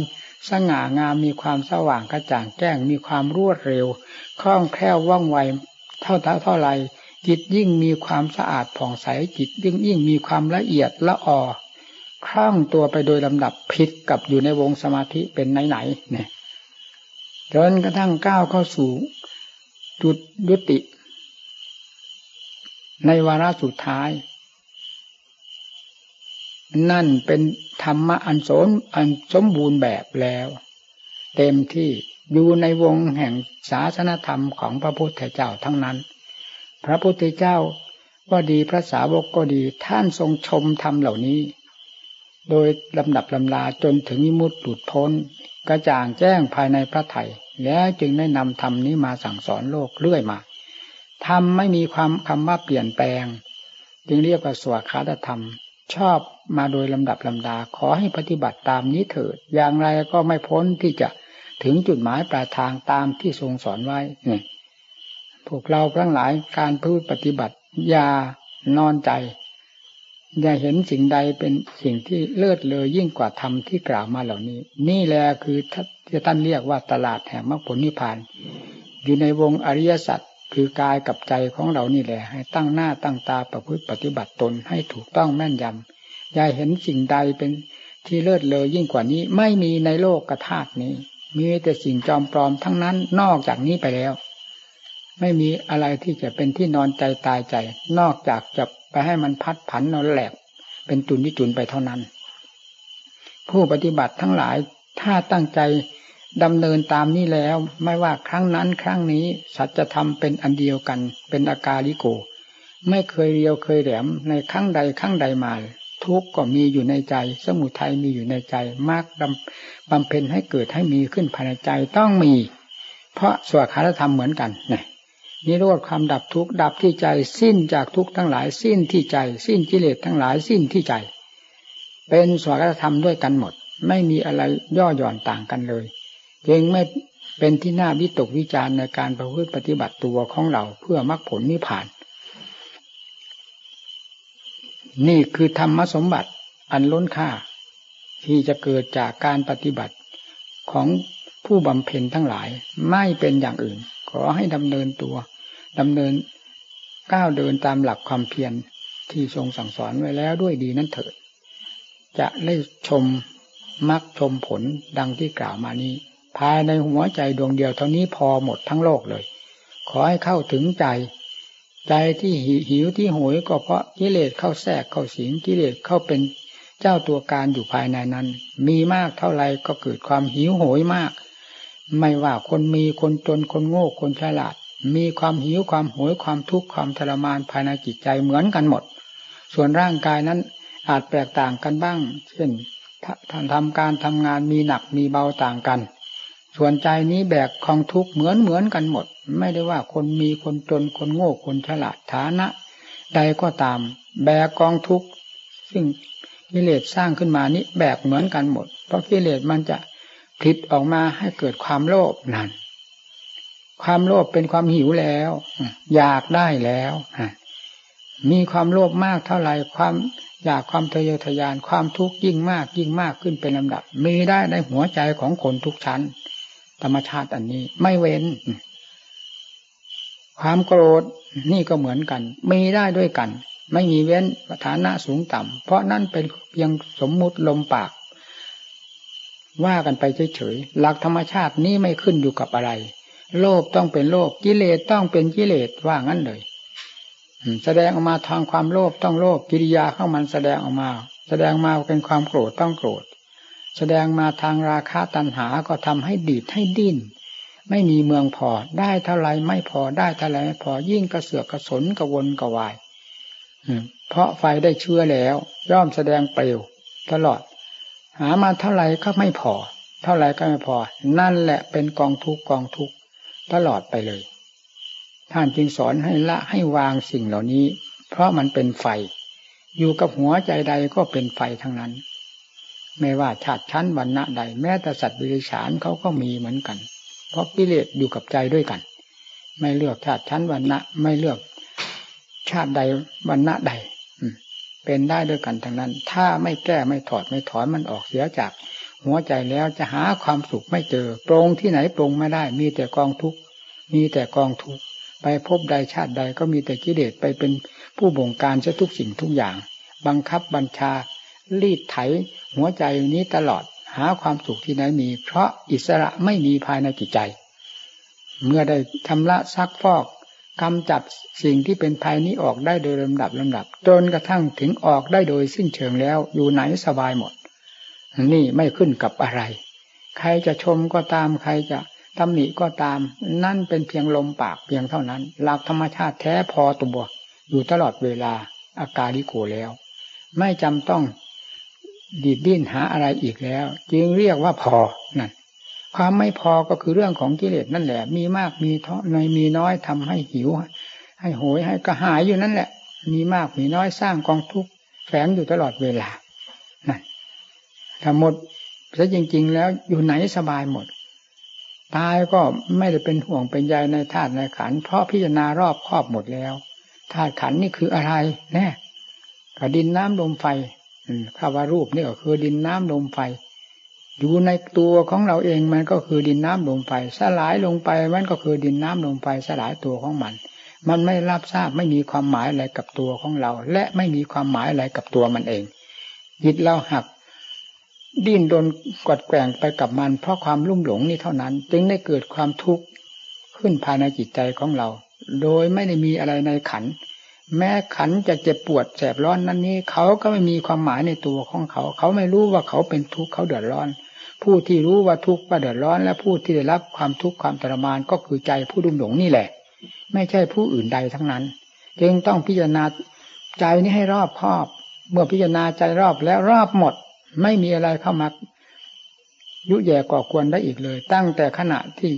Speaker 1: สง่างามมีความสว่างกระจ่างแจ้งมีความรวดเร็ว คล่องแคล่วว่องไวเท่าเท่าไรจิตยิ่งมีความสะอาดผ่องใสจิตยิ่งยิ่งมีความละเอียดละออ คล่องตัวไปโดยลำดับผิดกับอยู่ในวงสมาธิเป็นไหนๆเนี่ยจนกระทั่งก้าวเข้าสู่จุดยุติ ในวาระสุดท้าย นั่นเป็นธรรมะอันสมอันสมบูรณ์แบบแล้ว เต็มที่อยู่ในวงแห่งศาสนธรรมของพระพุทธเจ้าทั้งนั้น พระพุทธเจ้าก็ดีพระสาวกก็ดีท่านทรงชมธรรมเหล่านี้ โดยลำดับลำลาจนถึงมิมุติหลุดพ้น กระจ่างแจ้งภายในพระไถ่แล้วจึงได้นำธรรมนี้มาสั่งสอนโลกเรื่อยมาธรรมไม่มีความคำว่าเปลี่ยนแปลง จึงเรียกว่าสวขาตธรรม ชอบมาโดยลำดับลำดาขอให้ปฏิบัติตามนี้เถิด อย่างไรก็ไม่พ้นที่จะถึงจุดหมายปลายทางตามที่ทรงสอนไว้พวกเราทั้งหลายการพูดปฏิบัติอย่านอนใจ อย่าเห็นสิ่งใดเป็นสิ่งที่เลิศเลยยิ่งกว่าธรรมที่กล่าวมาเหล่านี้ นี่แหละคือที่ท่านเรียกว่าตลาดแห่งมรรคผลนิพพาน อยู่ในวงอริยสัจคือกายกับใจของเรานี่แหละ ให้ตั้งหน้าตั้งตาประพฤติปฏิบัติตนให้ถูกต้องแม่นยำอย่าเห็นสิ่งใดเป็นที่เลิศเลยยิ่งกว่านี้ ไม่มีในโลกกระธาตุนี้ มีแต่สิ่งจอมปลอมทั้งนั้นนอกจากนี้ไปแล้ว ไม่มีอะไรที่จะเป็นที่นอนใจตายใจ นอกจากจะ ไปให้มันพัดผันนอนแหลก เป็นจุนที่จุนไปเท่านั้น ผู้ปฏิบัติทั้งหลายถ้าตั้งใจดำเนินตามนี้แล้ว ไม่ว่าครั้งนั้นครั้งนี้ สัจธรรมเป็นอันเดียวกัน เป็นอากาลิโก ไม่เคยเรียวเคยแหลมในครั้งใดครั้งใดมาทุกข์ก็มีอยู่ในใจ สมุทัยมีอยู่ในใจมากบำเพ็ญให้เกิดให้มีขึ้นภายในใจต้องมี เพราะสวขาธรรมเหมือนกันเนี่ย นิโรธความดับทุกข์ดับที่ใจ สิ้นจากทุกข์ทั้งหลาย สิ้นที่ใจ สิ้นกิเลสทั้งหลาย สิ้นที่ใจ เป็นสวากธรรมด้วยกันหมด ไม่มีอะไรย่อหย่อนต่างกันเลยจึงไม่เป็นที่น่าวิตกวิจารณ์ในการประพฤติปฏิบัติตัวของเราเพื่อมรรคผลนิพพาน นี่คือธรรมสมบัติอันล้นค่า ที่จะเกิดจากการปฏิบัติของผู้บำเพ็ญทั้งหลายไม่เป็นอย่างอื่น ขอให้ดำเนินตัวดำเนินก้าวเดินตามหลักความเพียรที่ทรงสั่งสอนไว้แล้วด้วยดีนั้นเถิด จะได้ชมมรรคชมผลดังที่กล่าวมานี้ ภายในหัวใจดวงเดียวเท่านี้พอหมดทั้งโลกเลย ขอให้เข้าถึงใจ ใจที่หิวที่หวยก็เพราะกิเลสเข้าแทรกเข้าสิงกิเลสเข้าเป็นเจ้าตัวการอยู่ภายในนั้น มีมากเท่าไรก็เกิดความหิวโหยมาก ไม่ว่าคนมีคนจนคนโง่คนฉลาด มีความหิวความโหยความทุกข์ความทรมานภายในจิตใจเหมือนกันหมด ส่วนร่างกายนั้นอาจแตกต่างกันบ้าง เช่นท่านทำการทำงานมีหนักมีเบาต่างกัน ส่วนใจนี้แบกของทุกข์เหมือนเหมือนกันหมด ไม่ได้ว่าคนมีคนจนคนโง่คนฉลาดฐานะ ใดก็ตาม แบกกองทุกข์ซึ่งกิเลสสร้างขึ้นมานี้แบกเหมือนกันหมด เพราะกิเลสมันจะ ผิดออกมาให้เกิดความโลภนั่นความโลภเป็นความหิวแล้ว อยากได้แล้วมีความโลภมากเท่าไหร่ความอยากความทะเยอทะยานความทุกข์ยิ่งมากยิ่งมากขึ้นเป็นลำดับ มีได้ในหัวใจของคนทุกชั้น ธรรมชาติอันนี้ไม่เว้น ความโกรธนี่ก็เหมือนกัน มีได้ด้วยกัน ไม่มีเว้นฐานะสูงต่ำเพราะนั่นเป็นเพียงสมมุติลมปาก ว่ากันไปเฉยๆหลักธรรมชาตินี้ไม่ขึ้นอยู่กับอะไร โลภต้องเป็นโลภกิเลสต้องเป็นกิเลสว่างั้นเลยแสดงออกมาทางความโลภต้องโลภกิริยาเข้ามันแสดงออกมา แสดงมาเป็นความโกรธต้องโกรธ แสดงมาทางราคะตัณหาก็ทำให้ดีดให้ดิ้นไม่มีเมืองพอได้เท่าไรไม่พอได้เท่าไรไม่พอยิ่งกระเสือกกระสนกระวนกระวายเพราะไฟได้เชื้อแล้ว ย่อมแสดงเปลวตลอด หามาเท่าไรก็ไม่พอ เท่าไรก็ไม่พอ นั่นแหละเป็นกองทุกกองทุกตลอดไปเลย ท่านจึงสอนให้ละให้วางสิ่งเหล่านี้ เพราะมันเป็นไฟ อยู่กับหัวใจใดก็เป็นไฟทั้งนั้น ไม่ว่าชาติชั้นวรรณะใด แม้แต่สัตว์บริฉานเขาก็มีเหมือนกัน เพราะกิเลสอยู่กับใจด้วยกัน ไม่เลือกชาติชั้นวรรณะไม่เลือกชาติใดวรรณะใด เป็นได้ด้วยกันทั้งนั้น ถ้าไม่แก้ไม่ถอดไม่ถอนมันออกเสียจาก หัวใจแล้วจะหาความสุขไม่เจอโปรงที่ไหนโปรงไม่ได้ มีแต่กองทุกข์มีแต่กองทุกข์ไปพบใดชาติใดก็มีแต่กิเลสไปเป็นผู้บงการใช้ทุกสิ่งทุกอย่าง บังคับบัญชา รีดไถ หัวใจนี้ตลอดหาความสุขที่ไหนมี เพราะอิสระไม่มีภายในจิตใจ เมื่อได้ทำละซักฟอก กำจัดสิ่งที่เป็นภัยนี้ออกได้โดยลำดับลำดับ จนกระทั่งถึงออกได้โดยสิ้นเชิงแล้วอยู่ไหนสบายหมด นี่ไม่ขึ้นกับอะไร ใครจะชมก็ตามใครจะตำหนิก็ตาม นั่นเป็นเพียงลมปากเพียงเท่านั้น หลักธรรมชาติแท้พอตัวอยู่ตลอดเวลาอาการลิโกแล้ว ไม่จำต้องดีดดิ้นหาอะไรอีกแล้ว จึงเรียกว่าพอนั่น ความไม่พอก็คือเรื่องของกิเลสนั่นแหละ มีมากมีเท่าน้อยมีน้อยทำให้หิว ให้โหยให้กระหายอยู่นั่นแหละ มีมากมีน้อยสร้างกองทุกข์แฝงอยู่ตลอดเวลานั่นถ้าหมดซะจริง ๆ แล้วอยู่ไหนสบายหมดตายก็ไม่ได้เป็นห่วงเป็นใยในธาตุในขันเพราะพิจารณารอบครอบหมดแล้วธาตุขันนี่คืออะไรแน่กดินน้ำลมไฟข้าวารูปนี่ก็คือดินน้ำลมไฟ อยู่ในตัวของเราเองมันก็คือดินน้ำลมไฟสลายลงไปมันก็คือดินน้ำลมไฟสลายตัวของมัน มันไม่รับทราบไม่มีความหมายอะไรกับตัวของเรา และไม่มีความหมายอะไรกับตัวมันเองจิตเราหัก ดิ้นโดนกัดแกว่งไปกับมัน เพราะความลุ่มหลงนี่เท่านั้น จึงได้เกิดความทุกข์ขึ้นภายในจิตใจของเรา โดยไม่ได้มีอะไรในขัน แม้ขันจะเจ็บปวดแสบร้อนนั้นนี้ เขาก็ไม่มีความหมายในตัวของเขา เขาไม่รู้ว่าเขาเป็นทุกข์เขาเดือดร้อน ผู้ที่รู้ว่าทุกข์ว่าเดือดร้อน และผู้ที่ได้รับความทุกข์ความทรมานก็คือใจผู้ดุมหลงนี่แหละ ไม่ใช่ผู้อื่นใดทั้งนั้น จึงต้องพิจารณาใจนี้ให้รอบครอบ เมื่อพิจารณาใจรอบแล้วรอบหมด ไม่มีอะไรเข้ามายุแย่ก่อควรได้อีกเลย ตั้งแต่ขณะที่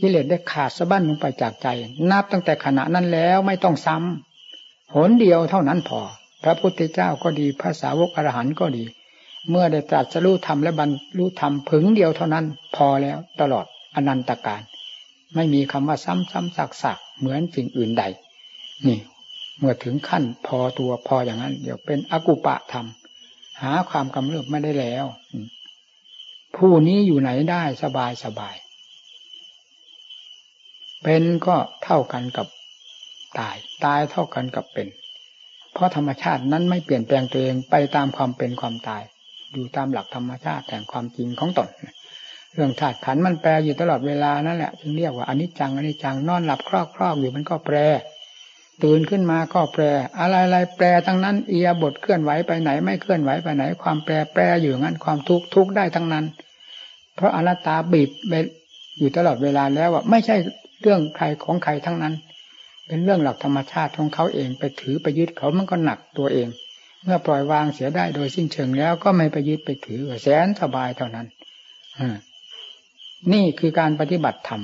Speaker 1: กิเลสได้ขาดสะบั้นลงไปจากใจ นับตั้งแต่ขณะนั้นแล้วไม่ต้องซ้ำหนเดียวเท่านั้นพอ พระพุทธเจ้าก็ดีภาษาวกอรหันต์ก็ดี เมื่อได้ตรัสรู้ธรรมและบรรลุธรรมผึงเดียวเท่านั้น พอแล้วตลอดอนันตการ ไม่มีคำว่าซ้ำซ้ำสักสักเหมือนสิ่งอื่นใด นี่ เมื่อถึงขั้นพอตัวพออย่างนั้น เดี๋ยวเป็นอกุปะธรรม หาความกำเริบไม่ได้แล้ว ผู้นี้อยู่ไหนได้สบายสบาย เป็นก็เท่ากันกับตาย ตายเท่ากันกับเป็น เพราะธรรมชาตินั้นไม่เปลี่ยนแปลงตัวเองไปตามความเป็นความตาย อยู่ตามหลักธรรมชาติแห่งความจริงของตนเรื่องธาตุขันมันแปรอยู่ตลอดเวลานั่นแหละจึงเรียกว่าอนิจจังอนิจจังนอนหลับครอบครอบอยู่มันก็แปร ตื่นขึ้นมาก็แปร อะไรอะไรแปรทั้งนั้นเอียบทเคลื่อนไหวไปไหน ไม่เคลื่อนไหวไปไหน ความแปรแปรอยู่งั้นความทุกข์ทุกข์ได้ทั้งนั้น เพราะอนัตตาบีบไปอยู่ตลอดเวลาแล้วว่าไม่ใช่เรื่องใครของใครทั้งนั้น เป็นเรื่องหลักธรรมชาติของเขาเองไปถือไปยึดเขามันก็หนักตัวเอง เมื่อปล่อยวางเสียได้โดยสิ้นเชิงแล้วก็ไม่ไปยึดไปถือแสนสบายเท่านั้นนี่คือการปฏิบัติธรรม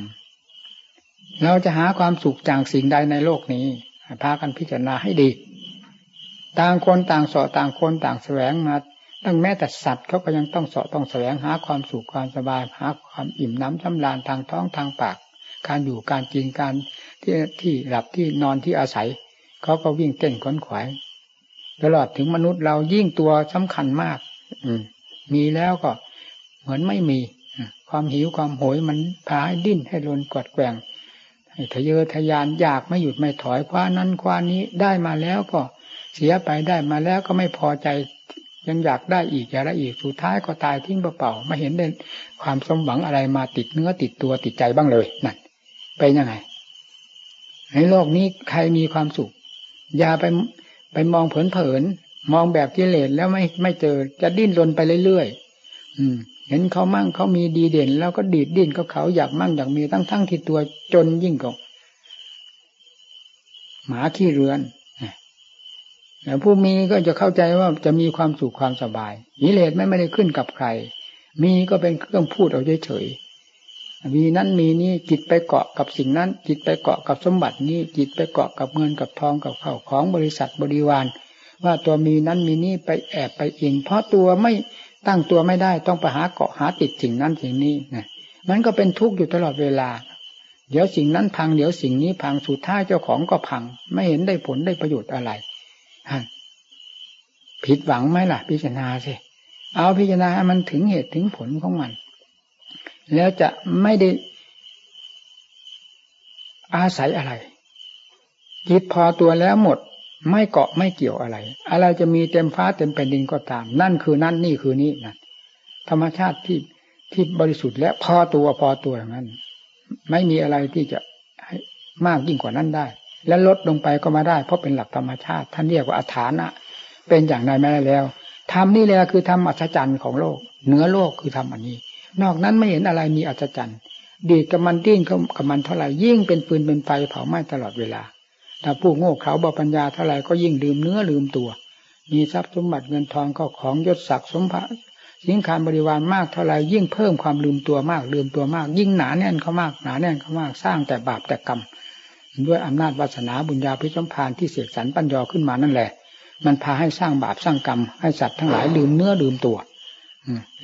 Speaker 1: เราจะหาความสุขจากสิ่งใดในโลกนี้ พากันพิจารณาให้ดี ต่างคนต่างสอต่างคนต่างแสวงมาตั้งแม้แต่สัตว์เขาก็ยังต้องสอต้องแสวงหาความสุขความสบายหาความอิ่มน้ำจำลานทางท้องทางปาก การอยู่การกินการที่ที่หลับที่นอนที่อาศัยเขาก็วิ่งเต้นขวนขวาย ตลอดถึงมนุษย์เรายิ่งตัวสำคัญมาก อืมีแล้วก็เหมือนไม่มี ความหิวความโหยมันพาให้ดิ้นให้รนกวดแกงให้ทะเยอทะยานอยากไม่หยุดไม่ถอยคว้านั้นคว้านี้ได้มาแล้วก็เสียไปได้มาแล้วก็ไม่พอใจยังอยากได้อีกอยากได้อีกสุดท้ายก็ตายทิ้งเปล่าๆไม่เห็นเด่นความสมหวังอะไรมาติดเนื้อติดตัวติดใจบ้างเลยนั่นเป็นยังไงในโลกนี้ใครมีความสุขอย่าไป ไปมองเผินๆมองแบบกิเลสแล้วไม่ไม่เจอ จะดิ้นรนไปเรื่อยๆเห็นเขามั่งเขามีดีเด่น แล้วก็ดีดดิ้นเขาเขาอยากมั่งอยากมีทั้งทั้งที่ตัวจนยิ่งกว่าหมาขี้เรือนแต่ผู้มีก็จะเข้าใจว่าจะมีความสุขความสบายกิเลสไม่ไม่ได้ขึ้นกับใคร มีก็เป็นเครื่องพูดเอาเฉยๆ มีนั้นมีนี่จิตไปเกาะกับสิ่งนั้น จิตไปเกาะกับสมบัตินี้ จิตไปเกาะกับเงินกับทองกับข้าวของบริษัทบริวาร ว่าตัวมีนั้นมีนี่ไปแอบไปอิง เพราะตัวไม่ตั้งตัวไม่ได้ต้องไปหาเกาะหาติดสิ่งนั้นสิ่งนี้นะมันก็เป็นทุกข์อยู่ตลอดเวลา เดี๋ยวสิ่งนั้นพังเดี๋ยวสิ่งนี้พังสุดท้ายเจ้าของก็พัง ไม่เห็นได้ผลได้ประโยชน์อะไรผิดหวังไหมล่ะ พิจารณาสิเอาพิจารณาให้มันถึงเหตุถึงผลของมัน แล้วจะไม่ได้อาศัยอะไรจิตพอตัวแล้วหมด ไม่เกาะไม่เกี่ยวอะไร อะไรจะมีเต็มฟ้าเต็มแผ่นดินก็ตาม นั่นคือนั่นนี่คือนี่นั่นธรรมชาติที่ที่บริสุทธิ์และพอตัวพอตัวอย่างนั้น ไม่มีอะไรที่จะให้มากยิ่งกว่านั้นได้ และลดลงไปก็มาได้ เพราะเป็นหลักธรรมชาติ ท่านเรียกว่าอัฐานะ เป็นอย่างไรไม่ได้แล้วทำนี่แหละคือทำอัศจรรย์ของโลก เหนือโลกคือทำอันนี้ นอกนั้นไม่เห็นอะไรมีอัศจรรย์ดีดกับมันดิ้นกับมันเท่าไหร่ยิ่งเป็นปืนเป็นไฟเผาไหม้ตลอดเวลาถ้าผู้โง่เขาบาปัญญาเท่าไหร่ก็ยิ่งลืมเนื้อลืมตัว มีทรัพย์สมบัติเงินทองก็ของยศศักดิ์สมภะสิ่งคารบริวารมากเท่าไหร่ยิ่งเพิ่มความลืมตัวมากลืมตัวมาก ยิ่งหนาแน่นเขามากหนาแน่นเขามากสร้างแต่บาปแต่กรรมด้วยอำนาจวาสนาบุญญาพิจมพานที่เสกสรรปัญญาขึ้นมานั่นแหละ มันพาให้สร้างบาปสร้างกรรมให้สัตว์ทั้งหลายลืมเนื้อลืมตัว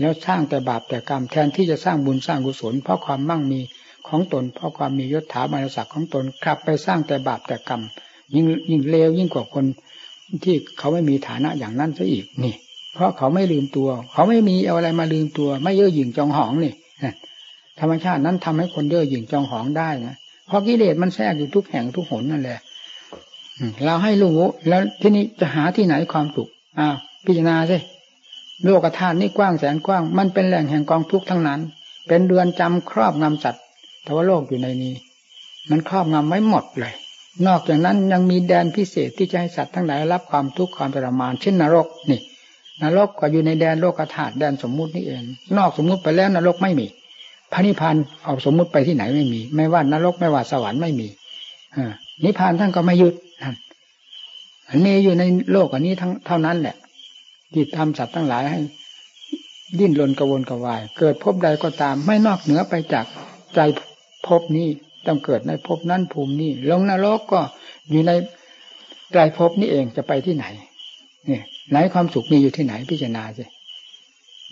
Speaker 1: แล้วสร้างแต่บาปแต่กรรมแทนที่จะสร้างบุญสร้างกุศลเพราะความมั่งมีของตน เพราะความมียศถาบรรดาศักดิ์ของตนกลับไปสร้างแต่บาปแต่กรรมยิ่งยิ่งเลวยิ่งกว่าคนที่เขาไม่มีฐานะอย่างนั้นซะอีกนี่ เพราะเขาไม่ลืมตัว เขาไม่มีเอาอะไรมาลืมตัว ไม่เย่อหยิ่งจองหองนี่ธรรมชาตินั้นทำให้คนเย่อหยิ่งจองหองได้นะเพราะกิเลสมันแทรกอยู่ทุกแห่งทุกหนนั่นแหละเราให้รู้แล้วที่นี้จะหาที่ไหนความสุขอ้าวพิจารณาสิ โลกธาตุนี่กว้างแสนกว้าง มันเป็นแหล่งแห่งกองทุกข์ทั้งนั้น เป็นเรือนจำครอบงำสัตว์แต่ว่าโลกอยู่ในนี้ มันครอบงำไว้หมดเลย นอกจากนั้นยังมีแดนพิเศษที่จะให้สัตว์ทั้งหลายรับความทุกข์ความทรมาน เช่นนรกนี่ นรกก็อยู่ในแดนโลกธาตุแดนสมมุตินี่เอง นอกสมมุติไปแล้วนรกไม่มีพระนิพพานเอาสมมุติไปที่ไหนไม่มี ไม่ว่านรกไม่ว่าสวรรค์ไม่มีอนิพพานท่านก็ไม่ยุดนมันมีอยู่ในโลกอันนี้ทั้งเท่านั้นแหละ ที่ทำสัตว์ทั้งหลายให้ ดิ้นรนกระวนกระวาย เกิดพบใดก็ตาม ไม่นอกเหนือไปจากใจพบนี้ต้องเกิดในพบนั้นภูมินี้ลงนรกก็อยู่ในใจพบนี้เองจะไปที่ไหนเนี่ยไหนความสุขมีอยู่ที่ไหนพิจารณาสิ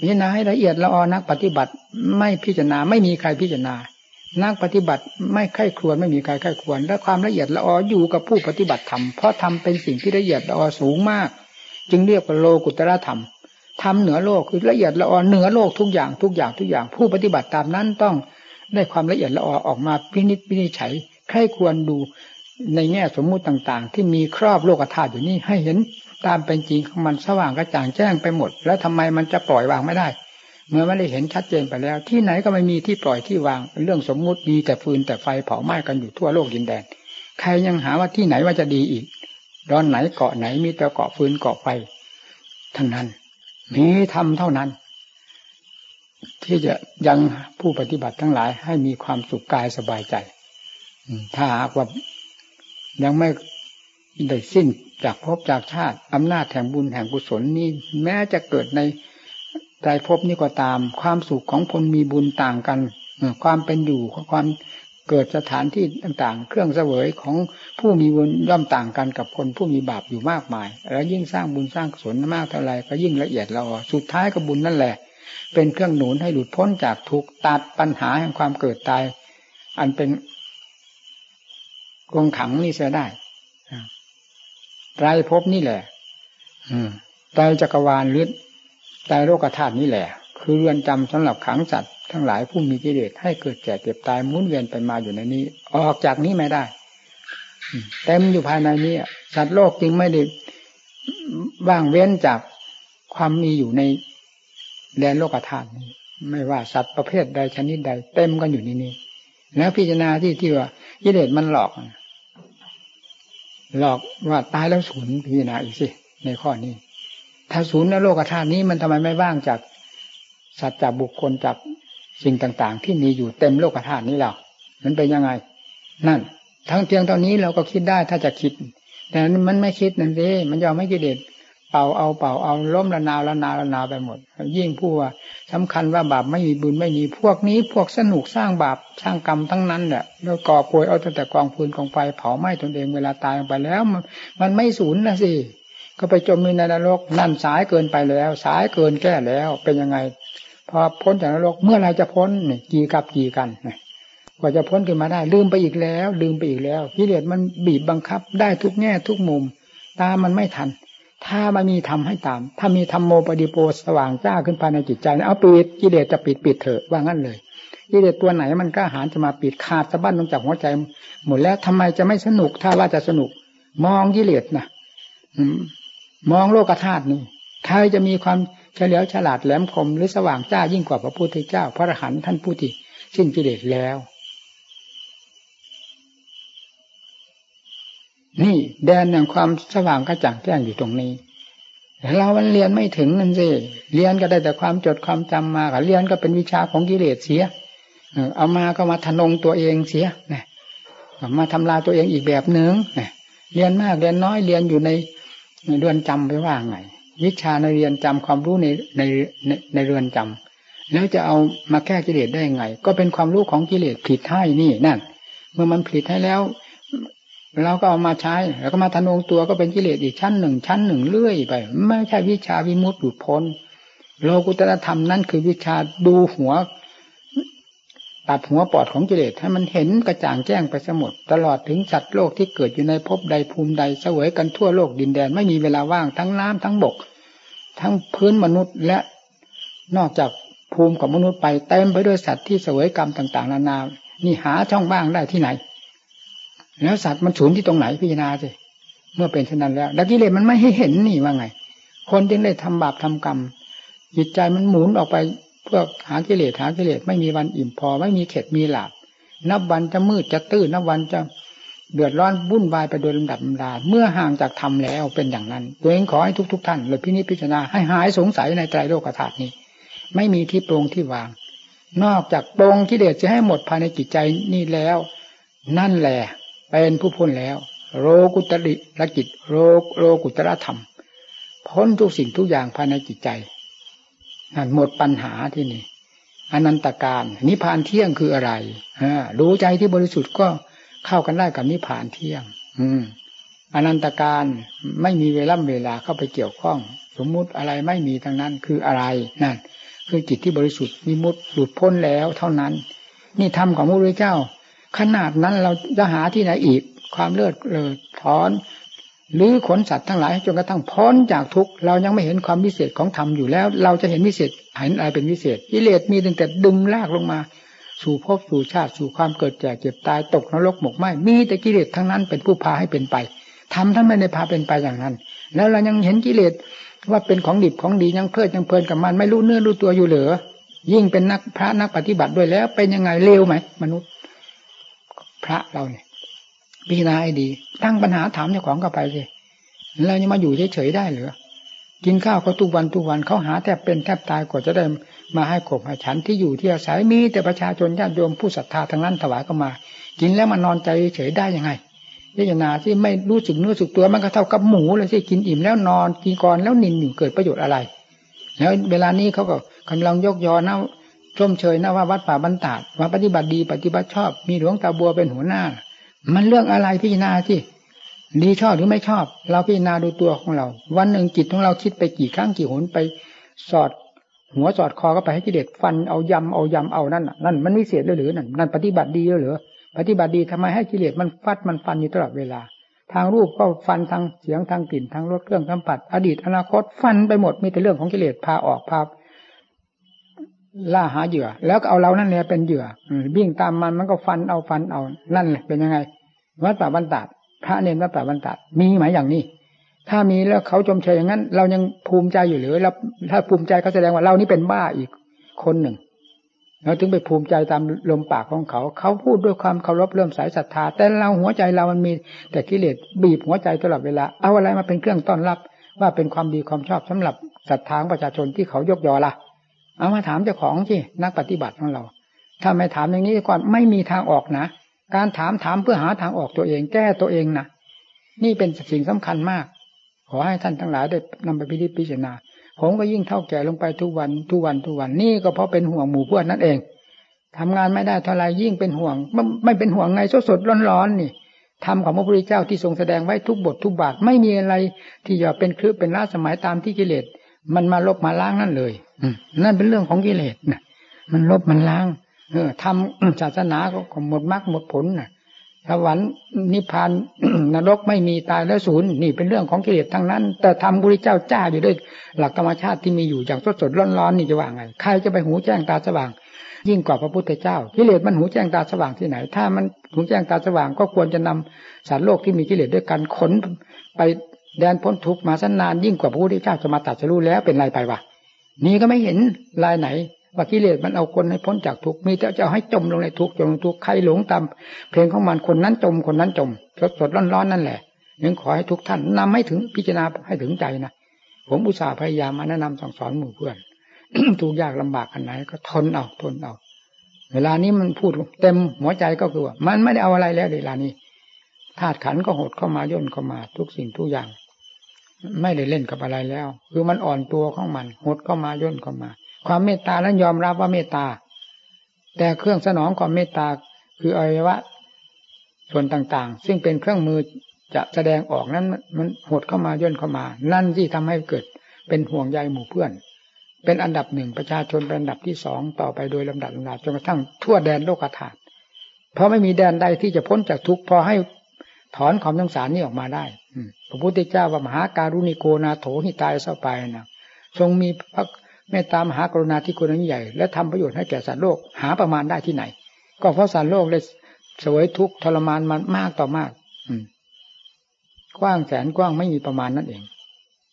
Speaker 1: พิจารณาให้ละเอียดละออนักปฏิบัติไม่พิจารณาไม่มีใครพิจารณา นักปฏิบัติไม่ไข้ควรไม่มีใครไข้ควรและความละเอียดละอออยู่กับผู้ปฏิบัติธรรมเพราะทำเป็นสิ่งที่ละเอียดละออสูงมาก จึงเรียกว่าโลกุตระธรรมทำเหนือโลกคือละเอียดละออเหนือโลกทุกอย่างทุกอย่างทุกอย่าง ผู้ปฏิบัติตามนั้นต้องได้ความละเอียดละออออกมาพินิจพินิจฉัยไข้ควรดูในแง่สมมุติต่างๆ ที่มีครอบโลกธาตุอยู่นี่ให้เห็นตามเป็นจริงของมันสว่างกระจ่างแจ้งไปหมด แล้วทำไมมันจะปล่อยวางไม่ได้ เมื่อไม่ได้เห็นชัดเจนไปแล้ว ที่ไหนก็ไม่มีที่ปล่อยที่วางเรื่องสมมุติมีแต่ฟืนแต่ไฟเผาไหม้กันอยู่ทั่วโลกดินแดน ใครยังหาว่าที่ไหนว่าจะดีอีก ดอนไหนเกาะไหนมีแต่เกาะฟืนเกาะไฟทั้งนั้น มีทำเท่านั้น ที่จะยังผู้ปฏิบัติทั้งหลายให้มีความสุขกายสบายใจถ้าหากว่ายังไม่ได้สิ้นจากภพจากชาติอำนาจแห่งบุญแห่งกุศลนี้แม้จะเกิดในใจพนี้ก็ตาม ความสุขของคนมีบุญต่างกันความเป็นอยู่ความ เกิดสถานที่ต่างๆ เครื่องเสวยของผู้มีบุญย่อมต่างกันกับคนผู้มีบาปอยู่มากมาย แล้วยิ่งสร้างบุญสร้างกุศลมากเท่าไรก็ยิ่งละเอียดละออสุดท้ายก็บุญนั่นแหละ เป็นเครื่องหนุนให้หลุดพ้นจากทุกตัดปัญหาแห่งความเกิดตาย อันเป็นกองขังนี่เสียได้ไตรภพนี่แหละไตรจักรวาลหรือใจโลกธาตุนี้แหละ คือเรือนจำสำหรับขังสัตว ทั้งหลายผู้มีกิเลสให้เกิดแก่เจ็บตายมุนเวียนไปมาอยู่ในนี้ ออกจากนี้ไม่ได้เต็มอยู่ภายในนี้สัตว์โลกจึงไม่ได้ว่างเว้นจากความมีอยู่ในแดนโลกธาตุนี้ ไม่ว่าสัตว์ประเภทใดชนิดใด เต็มกันอยู่ในนี้แล้วพิจารณาที่ที่ว่ากิเลสมันหลอก หลอกว่าตายแล้วสูญพิจารณาอีกสิในข้อนี้ ถ้าศูนย์ในโลกธาตุนี้มันทำไมไม่ว่างจากสัตว์จจบุคคลจาก สิ่งต่างๆ ที่มีอยู่เต็มโลกธาตุนี้แล้วมันเป็นยังไง นั่น ทั้งเพียงเท่านี้เราก็คิดได้ถ้าจะคิด แต่มันไม่คิดนั่นเองมันยอมไม่กิเลสเป่าเอาเป่าเอาล้มละนาวละนาวละนาวไปหมด ยิ่งผู้ว่าสำคัญว่าบาปไม่มีบุญไม่มีพวกนี้ พวกสนุกสร้างบาปสร้างกรรมทั้งนั้นแหละแล้วก่อป่วยเอาแต่กองฟืนกองไฟเผาไหม้ตนเองเวลาตายไปแล้ว มันมันไม่สูญนะสิก็ไปจมอยู่ในนรกนั่นสายเกินไปแล้ว สายเกินแก้แล้วเป็นยังไง พอพ้นจากนรกเมื่อไรจะพ้นเนี่ยกี่กับกี่กันกว่าจะพ้นขึ้นมาได้ ลืมไปอีกแล้ว ลืมไปอีกแล้วกิเลสมันบีบบังคับ ได้ทุกแง่ทุกมุม ตามันไม่ทัน ถ้ามันมีทำให้ตาม ถ้ามีธรรมโมปฏิโปสว่างจ้าขึ้นภายในจิตใจเอาปิดกิเลสจะปิดปิดเถอะว่างั้นเลยกิเลสตัวไหนมันก็หารจะมาปิดขาดสะบั้นลงจากหัวใจ หมดแล้วทำไมจะไม่สนุกถ้าว่าจะสนุก มองกิเลสนะมองโลกธาตุนี่ใครจะมีความ เฉลียวฉลาดแหลมคมหรือสว่างจ้ายิ่งกว่าพระพุทธเจ้า พระอรหันต์ท่านผู้ที่สิ้นกิเลสแล้วนี่แดนแห่งความสว่างกระจ่างแจ้งอยู่ตรงนี้เรามันเรียนไม่ถึงนั่นสิเรียนก็ได้แต่ความจดความจำมากเรียนก็เป็นวิชาของกิเลสเสียเอามาก็มาทนงตัวเองเสียนะมาทำลายตัวเองอีกแบบหนึ่งเรียนมากเรียนน้อยเรียนอยู่ในเรือนจำไปว่าไง วิชาในเรียนจำความรู้ในในในในเรือนจำแล้วจะเอามาแก้กิเลสได้ยังไง ก็เป็นความรู้ของกิเลสผิดให้นี่นั่น เมื่อมันผิดให้แล้ว เราก็เอามาใช้ แล้วก็มาทะนงตัวก็เป็นกิเลสอีกชั้นหนึ่งชั้นหนึ่งเรื่อยไป ไม่ใช่วิชาวิมุตติหลุดพ้นโลกุตตรธรรมนั่นคือวิชาดูหัว ตัดหัวปอดของกิเลสให้มันเห็นกระจ่างแจ้งไปสมดตลอดถึงสัตว์โลกที่เกิดอยู่ในภพใดภูมิใดเสวยกันทั่วโลกดินแดนไม่มีเวลาว่างทั้งน้ำทั้งบก ทั้งพื้นมนุษย์และนอกจากภูมิของมนุษย์ไปเต็มไปด้วยสัตว์ที่เสวยกรรมต่างๆนานา นี่หาช่องว่างได้ที่ไหน แล้วสัตว์มันสูญที่ตรงไหนพิจารณาสิเมื่อเป็นเช่นนั้นแล้วดักิเลสมันไม่ให้เห็นนี่ว่าไง คนจึงได้ทำบาปทำกรรมจิตใจมันหมุนออกไป พื่อหากิเลสหากิเลสไม่มีวันอิ่มพอ ไม่มีเข็ดมีหลาบนับวันจะมืดจะตื้นนับวันจะเดือดร้อนวุ่นวายไปโดยลำดับลำดาเมื่อห่างจากธรรมแล้วเป็นอย่างนั้น ตัวเองขอให้ทุกๆท่านเลยพินิจพิจารณาให้หายสงสัยในใจโลกธาตุนี้ ไม่มีที่โปร่งที่วาง นอกจากโปร่งกิเลสจะให้หมดภายในจิตใจนี่แล้ว นั่นแหละเป็นผู้พ้นแล้ว โรกุตริลกิจโรโรกุตระธรรม พ้นทุกสิ่งทุกอย่างภายในจิตใจ นั่นหมดปัญหาที่นี่อนันตการนิพพานเที่ยงคืออะไรรู้ใจที่บริสุทธิ์ก็เข้ากันได้กับนิพพานเที่ยง อืมอนันตการไม่มีเวลาเวลาเข้าไปเกี่ยวข้อง สมมุติอะไรไม่มีทั้งนั้นคืออะไรนั่นคือจิตที่บริสุทธิ์มีมุดหลุดพ้นแล้วเท่านั้น นี่ธรรมของพระพุทธเจ้า ขนาดนั้นเราจะหาที่ไหนอีก ความเลือดเลอถอน หรือขนสัตว์ทั้งหลายจนกระทั่งพ้นจากทุกเรายังไม่เห็นความวิเศษของธรรมอยู่แล้ว เราจะเห็นวิเศษเห็นอะไรเป็นวิเศษกิเลสมีตั้งแต่ดึงลากลงมา สู่ภพสู่ชาติสู่ความเกิดแก่เจ็บตายตกนรกหมกไหมมีแต่กิเลสทั้งนั้นเป็นผู้พาให้เป็นไปทำท่านไม่ได้พาเป็นไปอย่างนั้น แล้วเรายังเห็นกิเลสว่าเป็นของดิบของดียังเพลิดยังเพลินกับมันไม่รู้เนื้อรู้ตัวอยู่เหลือยิ่งเป็นนักพระนักปฏิบัติด้วยแล้วเป็นยังไงเลวไหมมนุษย์ พระเราเนี่ย พิจารณาให้ดีตั้งปัญหาถามเจ้าของก็ไปสิเราจะมาอยู่เฉยๆได้หรือกินข้าวก็ทุกวันทุกวันเขาหาแทบเป็นแทบตายกว่าจะได้มาให้ขบให้ฉันที่อยู่ที่อาศัยมี แต่ประชาชนญาติโยมผู้ศรัทธาทั้งนั้นถวายก็มา กินแล้วมานอนใจเฉยได้ยังไงพิจารณาที่ไม่รู้สึกเนื้อสึกตัวมันก็เท่ากับหมูเลยที่กินอิ่มแล้วนอนกินก่อนแล้วนินอยู่เกิดประโยชน์อะไร แล้วเวลานี้เขาก็กำลังยกยอนะชมเชยนะว่าวัดป่าบรรดามาปฏิบัติดีปฏิบัติชอบ มีหลวงตาบัวเป็นหัวหน้า มันเรื่องอะไรพิจารณาที่ดีชอบหรือไม่ชอบ เราพิจารณาดูตัวของเรา วันหนึ่งจิตของเราคิดไปกี่ครั้งกี่หนไปสอด หัวสอดคอก็ไปให้กิเลสฟันเอายำเอายำเอานั่นนั่นมันวิเศษหรือนั่นนั่นปฏิบัติดีหรือปฏิบัติดีทำไมให้กิเลสมันฟัดมันฟันอยู่ตลอดเวลา ทางรูปก็ฟันทางเสียงทางกลิ่นทางรสเครื่องสัมผัส อดีตอนาคตฟันไปหมดมีแต่เรื่องของกิเลสพาออกพา ล่าหาเหยื่อ แล้วก็เอาเรานั่นเนี่ยเป็นเหยื่อวิ่งตามมันมันก็ฟันเอาฟันเอานั่นแหละเป็นยังไงวัดป่าบรรดาพระเนรวัดป่าบรรดามีไหมอย่างนี้ ถ้ามีแล้วเขาชมเชยอย่างนั้น เรายังภูมิใจอยู่หรือแล้วถ้าภูมิใจเขาแสดงว่าเรานี่เป็นบ้าอีกคนหนึ่งเราถึงไปภูมิใจตามลมปากของเขา เขาพูดด้วยความเคารพเริ่มสายศรัทธา แต่เราหัวใจเรามันมีแต่กิเลสบีบหัวใจตลอดเวลา เอาอะไรมาเป็นเครื่องต้อนรับ ว่าเป็นความดีความชอบสำหรับศรัทธาประชาชนที่เขายกยอละ เอามาถามเจ้าของที่นักปฏิบัติของเรา ถ้าไม่ถามอย่างนี้ก่อนไม่มีทางออกนะ การถามถามเพื่อหาทางออกตัวเองแก้ตัวเองนะนี่เป็นสิ่งสำคัญมาก ขอให้ท่านทั้งหลายได้นำไปพิจิตรณา ผมก็ยิ่งเท่าแก่ลงไปทุกวันทุกวันทุกวันนี่ก็เพราะเป็นห่วงหมู่เพื่อนนั่นเองทำงานไม่ได้เท่าไรยิ่งเป็นห่วง ไม่เป็นห่วงไงสดสดร้อนๆนี่ธรรมของพระพุทธเจ้าที่ทรงแสดงไว้ทุกบททุกบาทไม่มีอะไรที่จะเป็นคลือเป็นล้าสมัยตามที่กิเลส มันมาลบมาล้างนั่นเลยอืนั่นเป็นเรื่องของกิเลสนะมันลบมันล้าง เออทำศาสนาก็หมดมรรคหมดผลนะสวรรค์นิพพานนรกไม่มีตายแล้วศูนย์นี่เป็นเรื่องของกิเลสทั้งนั้น แต่ทำพระเจ้าจ้าอยู่ด้วยหลักธรรมชาติที่มีอยู่อย่างสดสดร้อนๆนี่จะว่างไงใครจะไปหูแจ้งตาสว่าง ยิ่งกว่าพระพุทธเจ้า กิเลสมันหูแจ้งตาสว่างที่ไหน ถ้ามันหูแจ้งตาสว่างก็ควรจะนำสารโลกที่มีกิเลสด้วยกันขนไป แดนพ้นทุกมาสั้นนานยิ่งกว่าพระพุทธเจ้าจะมาตัดจะรู้แล้วเป็นไรไปวะนี่ก็ไม่เห็นลายไหนว่ากิเลสมันเอาคนให้พ้นจากทุกมีแต่จะให้จมลงในทุกจมลงทุกใครหลงตาม เพลงของมันคนนั้นจมคนนั้นจมสดสดร้อนร้อนนั่นแหละยังขอให้ทุกท่านนำให้ถึงพิจารณาให้ถึงใจนะผมอุตส่าห์พยายามมาแนะนำสั่งสอนหมู่เพื่อนทุกยากลำบากอันไหน ก็ทนเอาทนเอา เวลานี้มันพูดเต็มหัวใจก็คือว่า มันไม่ได้เอาอะไรแล้วเวลานี้ธาตุขันก็หดเข้ามาย่นเข้ามาทุกสิ่งทุกอย่าง ไม่ได้เล่นกับอะไรแล้ว คือมันอ่อนตัวของมันหดเข้ามาย่นเข้ามา ความเมตตานั้นยอมรับว่าเมตตา แต่เครื่องสนองความเมตตาคืออวัยวะส่วนต่างๆ ซึ่งเป็นเครื่องมือจะแสดงออกนั้นมันหดเข้ามาย่นเข้ามา นั่นที่ทำให้เกิดเป็นห่วงใยหมู่เพื่อน เป็นอันดับหนึ่งประชาชนเป็นอันดับที่สองต่อไปโดยลำดับลำดับจนกระทั่งทั่วแดนโลกธาตุเพราะไม่มีแดนใดที่จะพ้นจากทุกข์พอให้ถอนความสงสารนี้ออกมาได้ พระพุทธเจ้าว่ามหาการุณิโกนาโถหิตายเศร้าไปนะทรงมีพระเมตตามหากรุณาที่คุณใหญ่ และทำประโยชน์ให้แก่สัตว์โลกหาประมาณได้ที่ไหน ก็เพราะสัตว์โลกเลยสวยทุกข์ทรมานมันมากต่อมาก อืกว้างแสนกว้างไม่มีประมาณนั่นเอง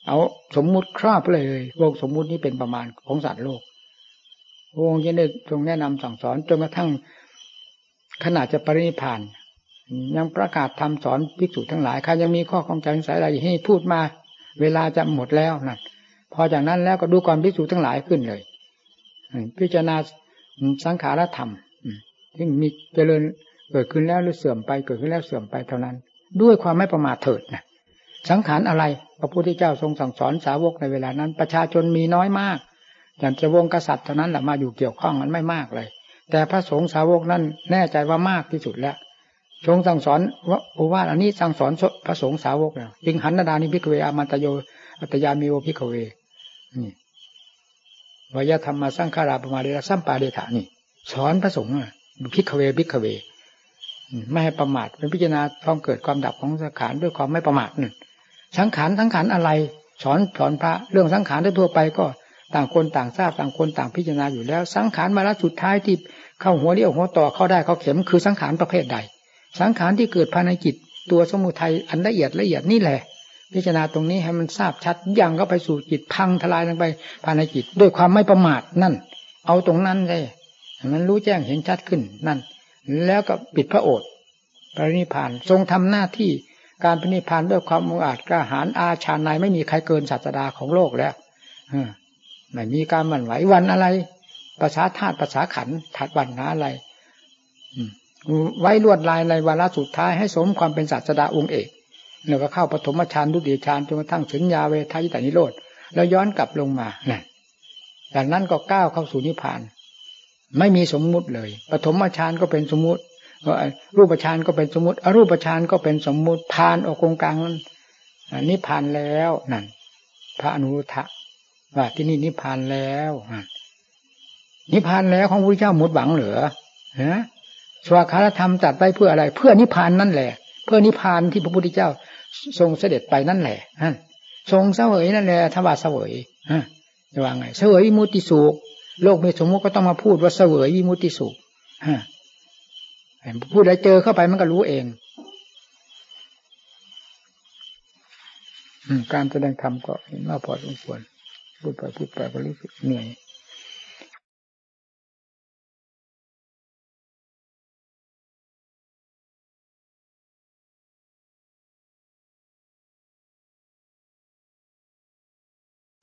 Speaker 1: เอาสมมุติครอบเลย วงสมมุตินี้เป็นประมาณของสัตว์โลกวงจะได้ทรงแนะนำสั่งสอนจนกระทั่งขนาดจะปรินิพาน ยังประกาศทำสอนภิกษุทั้งหลายใครยังมีข้อข้องใจสงสัยอะไรให้พูดมา เวลาจะหมดแล้วนะพอจากนั้นแล้วก็ดูก่อนภิกษุทั้งหลายขึ้นเลยพิจารณาสังขารธรรมที่มีเจริญเกิดขึ้นแล้วหรือเสื่อมไปเกิดขึ้นแล้วเสื่อมไปเท่านั้น ด้วยความไม่ประมาทเถิดนะสังขารอะไรพระพุทธเจ้าทรงสั่งสอนสาวกในเวลานั้น ประชาชนมีน้อยมากอย่างจะวงกษัตริย์เท่านั้นแหละมาอยู่เกี่ยวข้องมันไม่มากเลย แต่พระสงฆ์สาวกนั้นแน่ใจว่ามากที่สุดแล้ว ทรงสั่งสอนว่าโอวาทอันนี้สั่งสอนพระสงฆ์สาวกแล้วจึงหันทะดานิ ภิกขเวอามันตยา อามันตยามิ โว ภิกขเวนี่วยธัมมาสังขารา อัปปมาเทนะสัมปาเทถะ นี่ สอนพระสงฆ์ภิกขเว ภิกขเวไม่ให้ประมาทเป็นพิจารณาความเกิดความดับของสังขารด้วยความไม่ประมาทนั่นสังขารสังขารอะไร สอนสอนพระเรื่องสังขารทั่วไปก็ต่างคนต่างทราบต่างคนต่างพิจารณาอยู่แล้ว สังขารวาระสุดท้ายที่เข้าหัวเลี้ยวหัวต่อเข้าด้ายเข้าเข็มคือสังขารประเภทใด สังขารที่เกิดภายในจิตตัวสมุทัยอันละเอียดละเอียดนี่แหละ พิจารณาตรงนี้ให้มันทราบชัดยังก็ไปสู่จิตพังทลายลงไปภายในจิตด้วยความไม่ประมาทนั่น เอาตรงนั้นเลยมันรู้แจ้งเห็นชัดขึ้นนั่น แล้วก็ปิดพระโอษฐ์ปรินิพานทรงทำหน้าที่การปณิพานด้วยความมุอาจกล้าหาญอาชาในไม่มีใครเกินศาสดาของโลกแล้วไม่มีการหวั่นไหววันอะไรภาษาธาตุภาษาขันถัดวันหาอะไร ไว้ลวดลายในวาระสุดท้ายให้สมความเป็นศาสดาองค์เอกแล้วก็เข้าปฐมฌานทุติยฌานจนกระทั่งถึงยาเวทายตานิโรธแล้วย้อนกลับลงมานะจากนั้นก็ก้าวเข้าสู่นิพพาน ไม่มีสมมุติเลยปฐมฌานก็เป็นสมมุติรูปฌานก็เป็นสมมติอรูปฌานก็เป็นสมมุติพานออกกงกลางนั้นนิพพานแล้วนั่นพระอนุรุทธะว่าที่นี่นิพพานแล้วนิพพานแล้วของพระเจ้าหมดหวังเหรอฮะ สวากาธรรมจัดไปเพื่ออะไร เพื่อนิพพานนั่นแหละ เพื่อนิพพานที่พระพุทธเจ้า ทรงเสด็จไปนั่นแหละทรงเสวยนั่นแหละทว่าเสวยจะว่าไง เสวยมุติสุขโลกมีสมมุติก็ต้องมาพูดว่าเสวยมุติสุขฮะผู้ใดเจอเข้าไปมันก็รู้เองการแสดงธรรมก็เห็นว่าพอสมควรพูดไปพูดไปก็รู้สึกเหนื่อย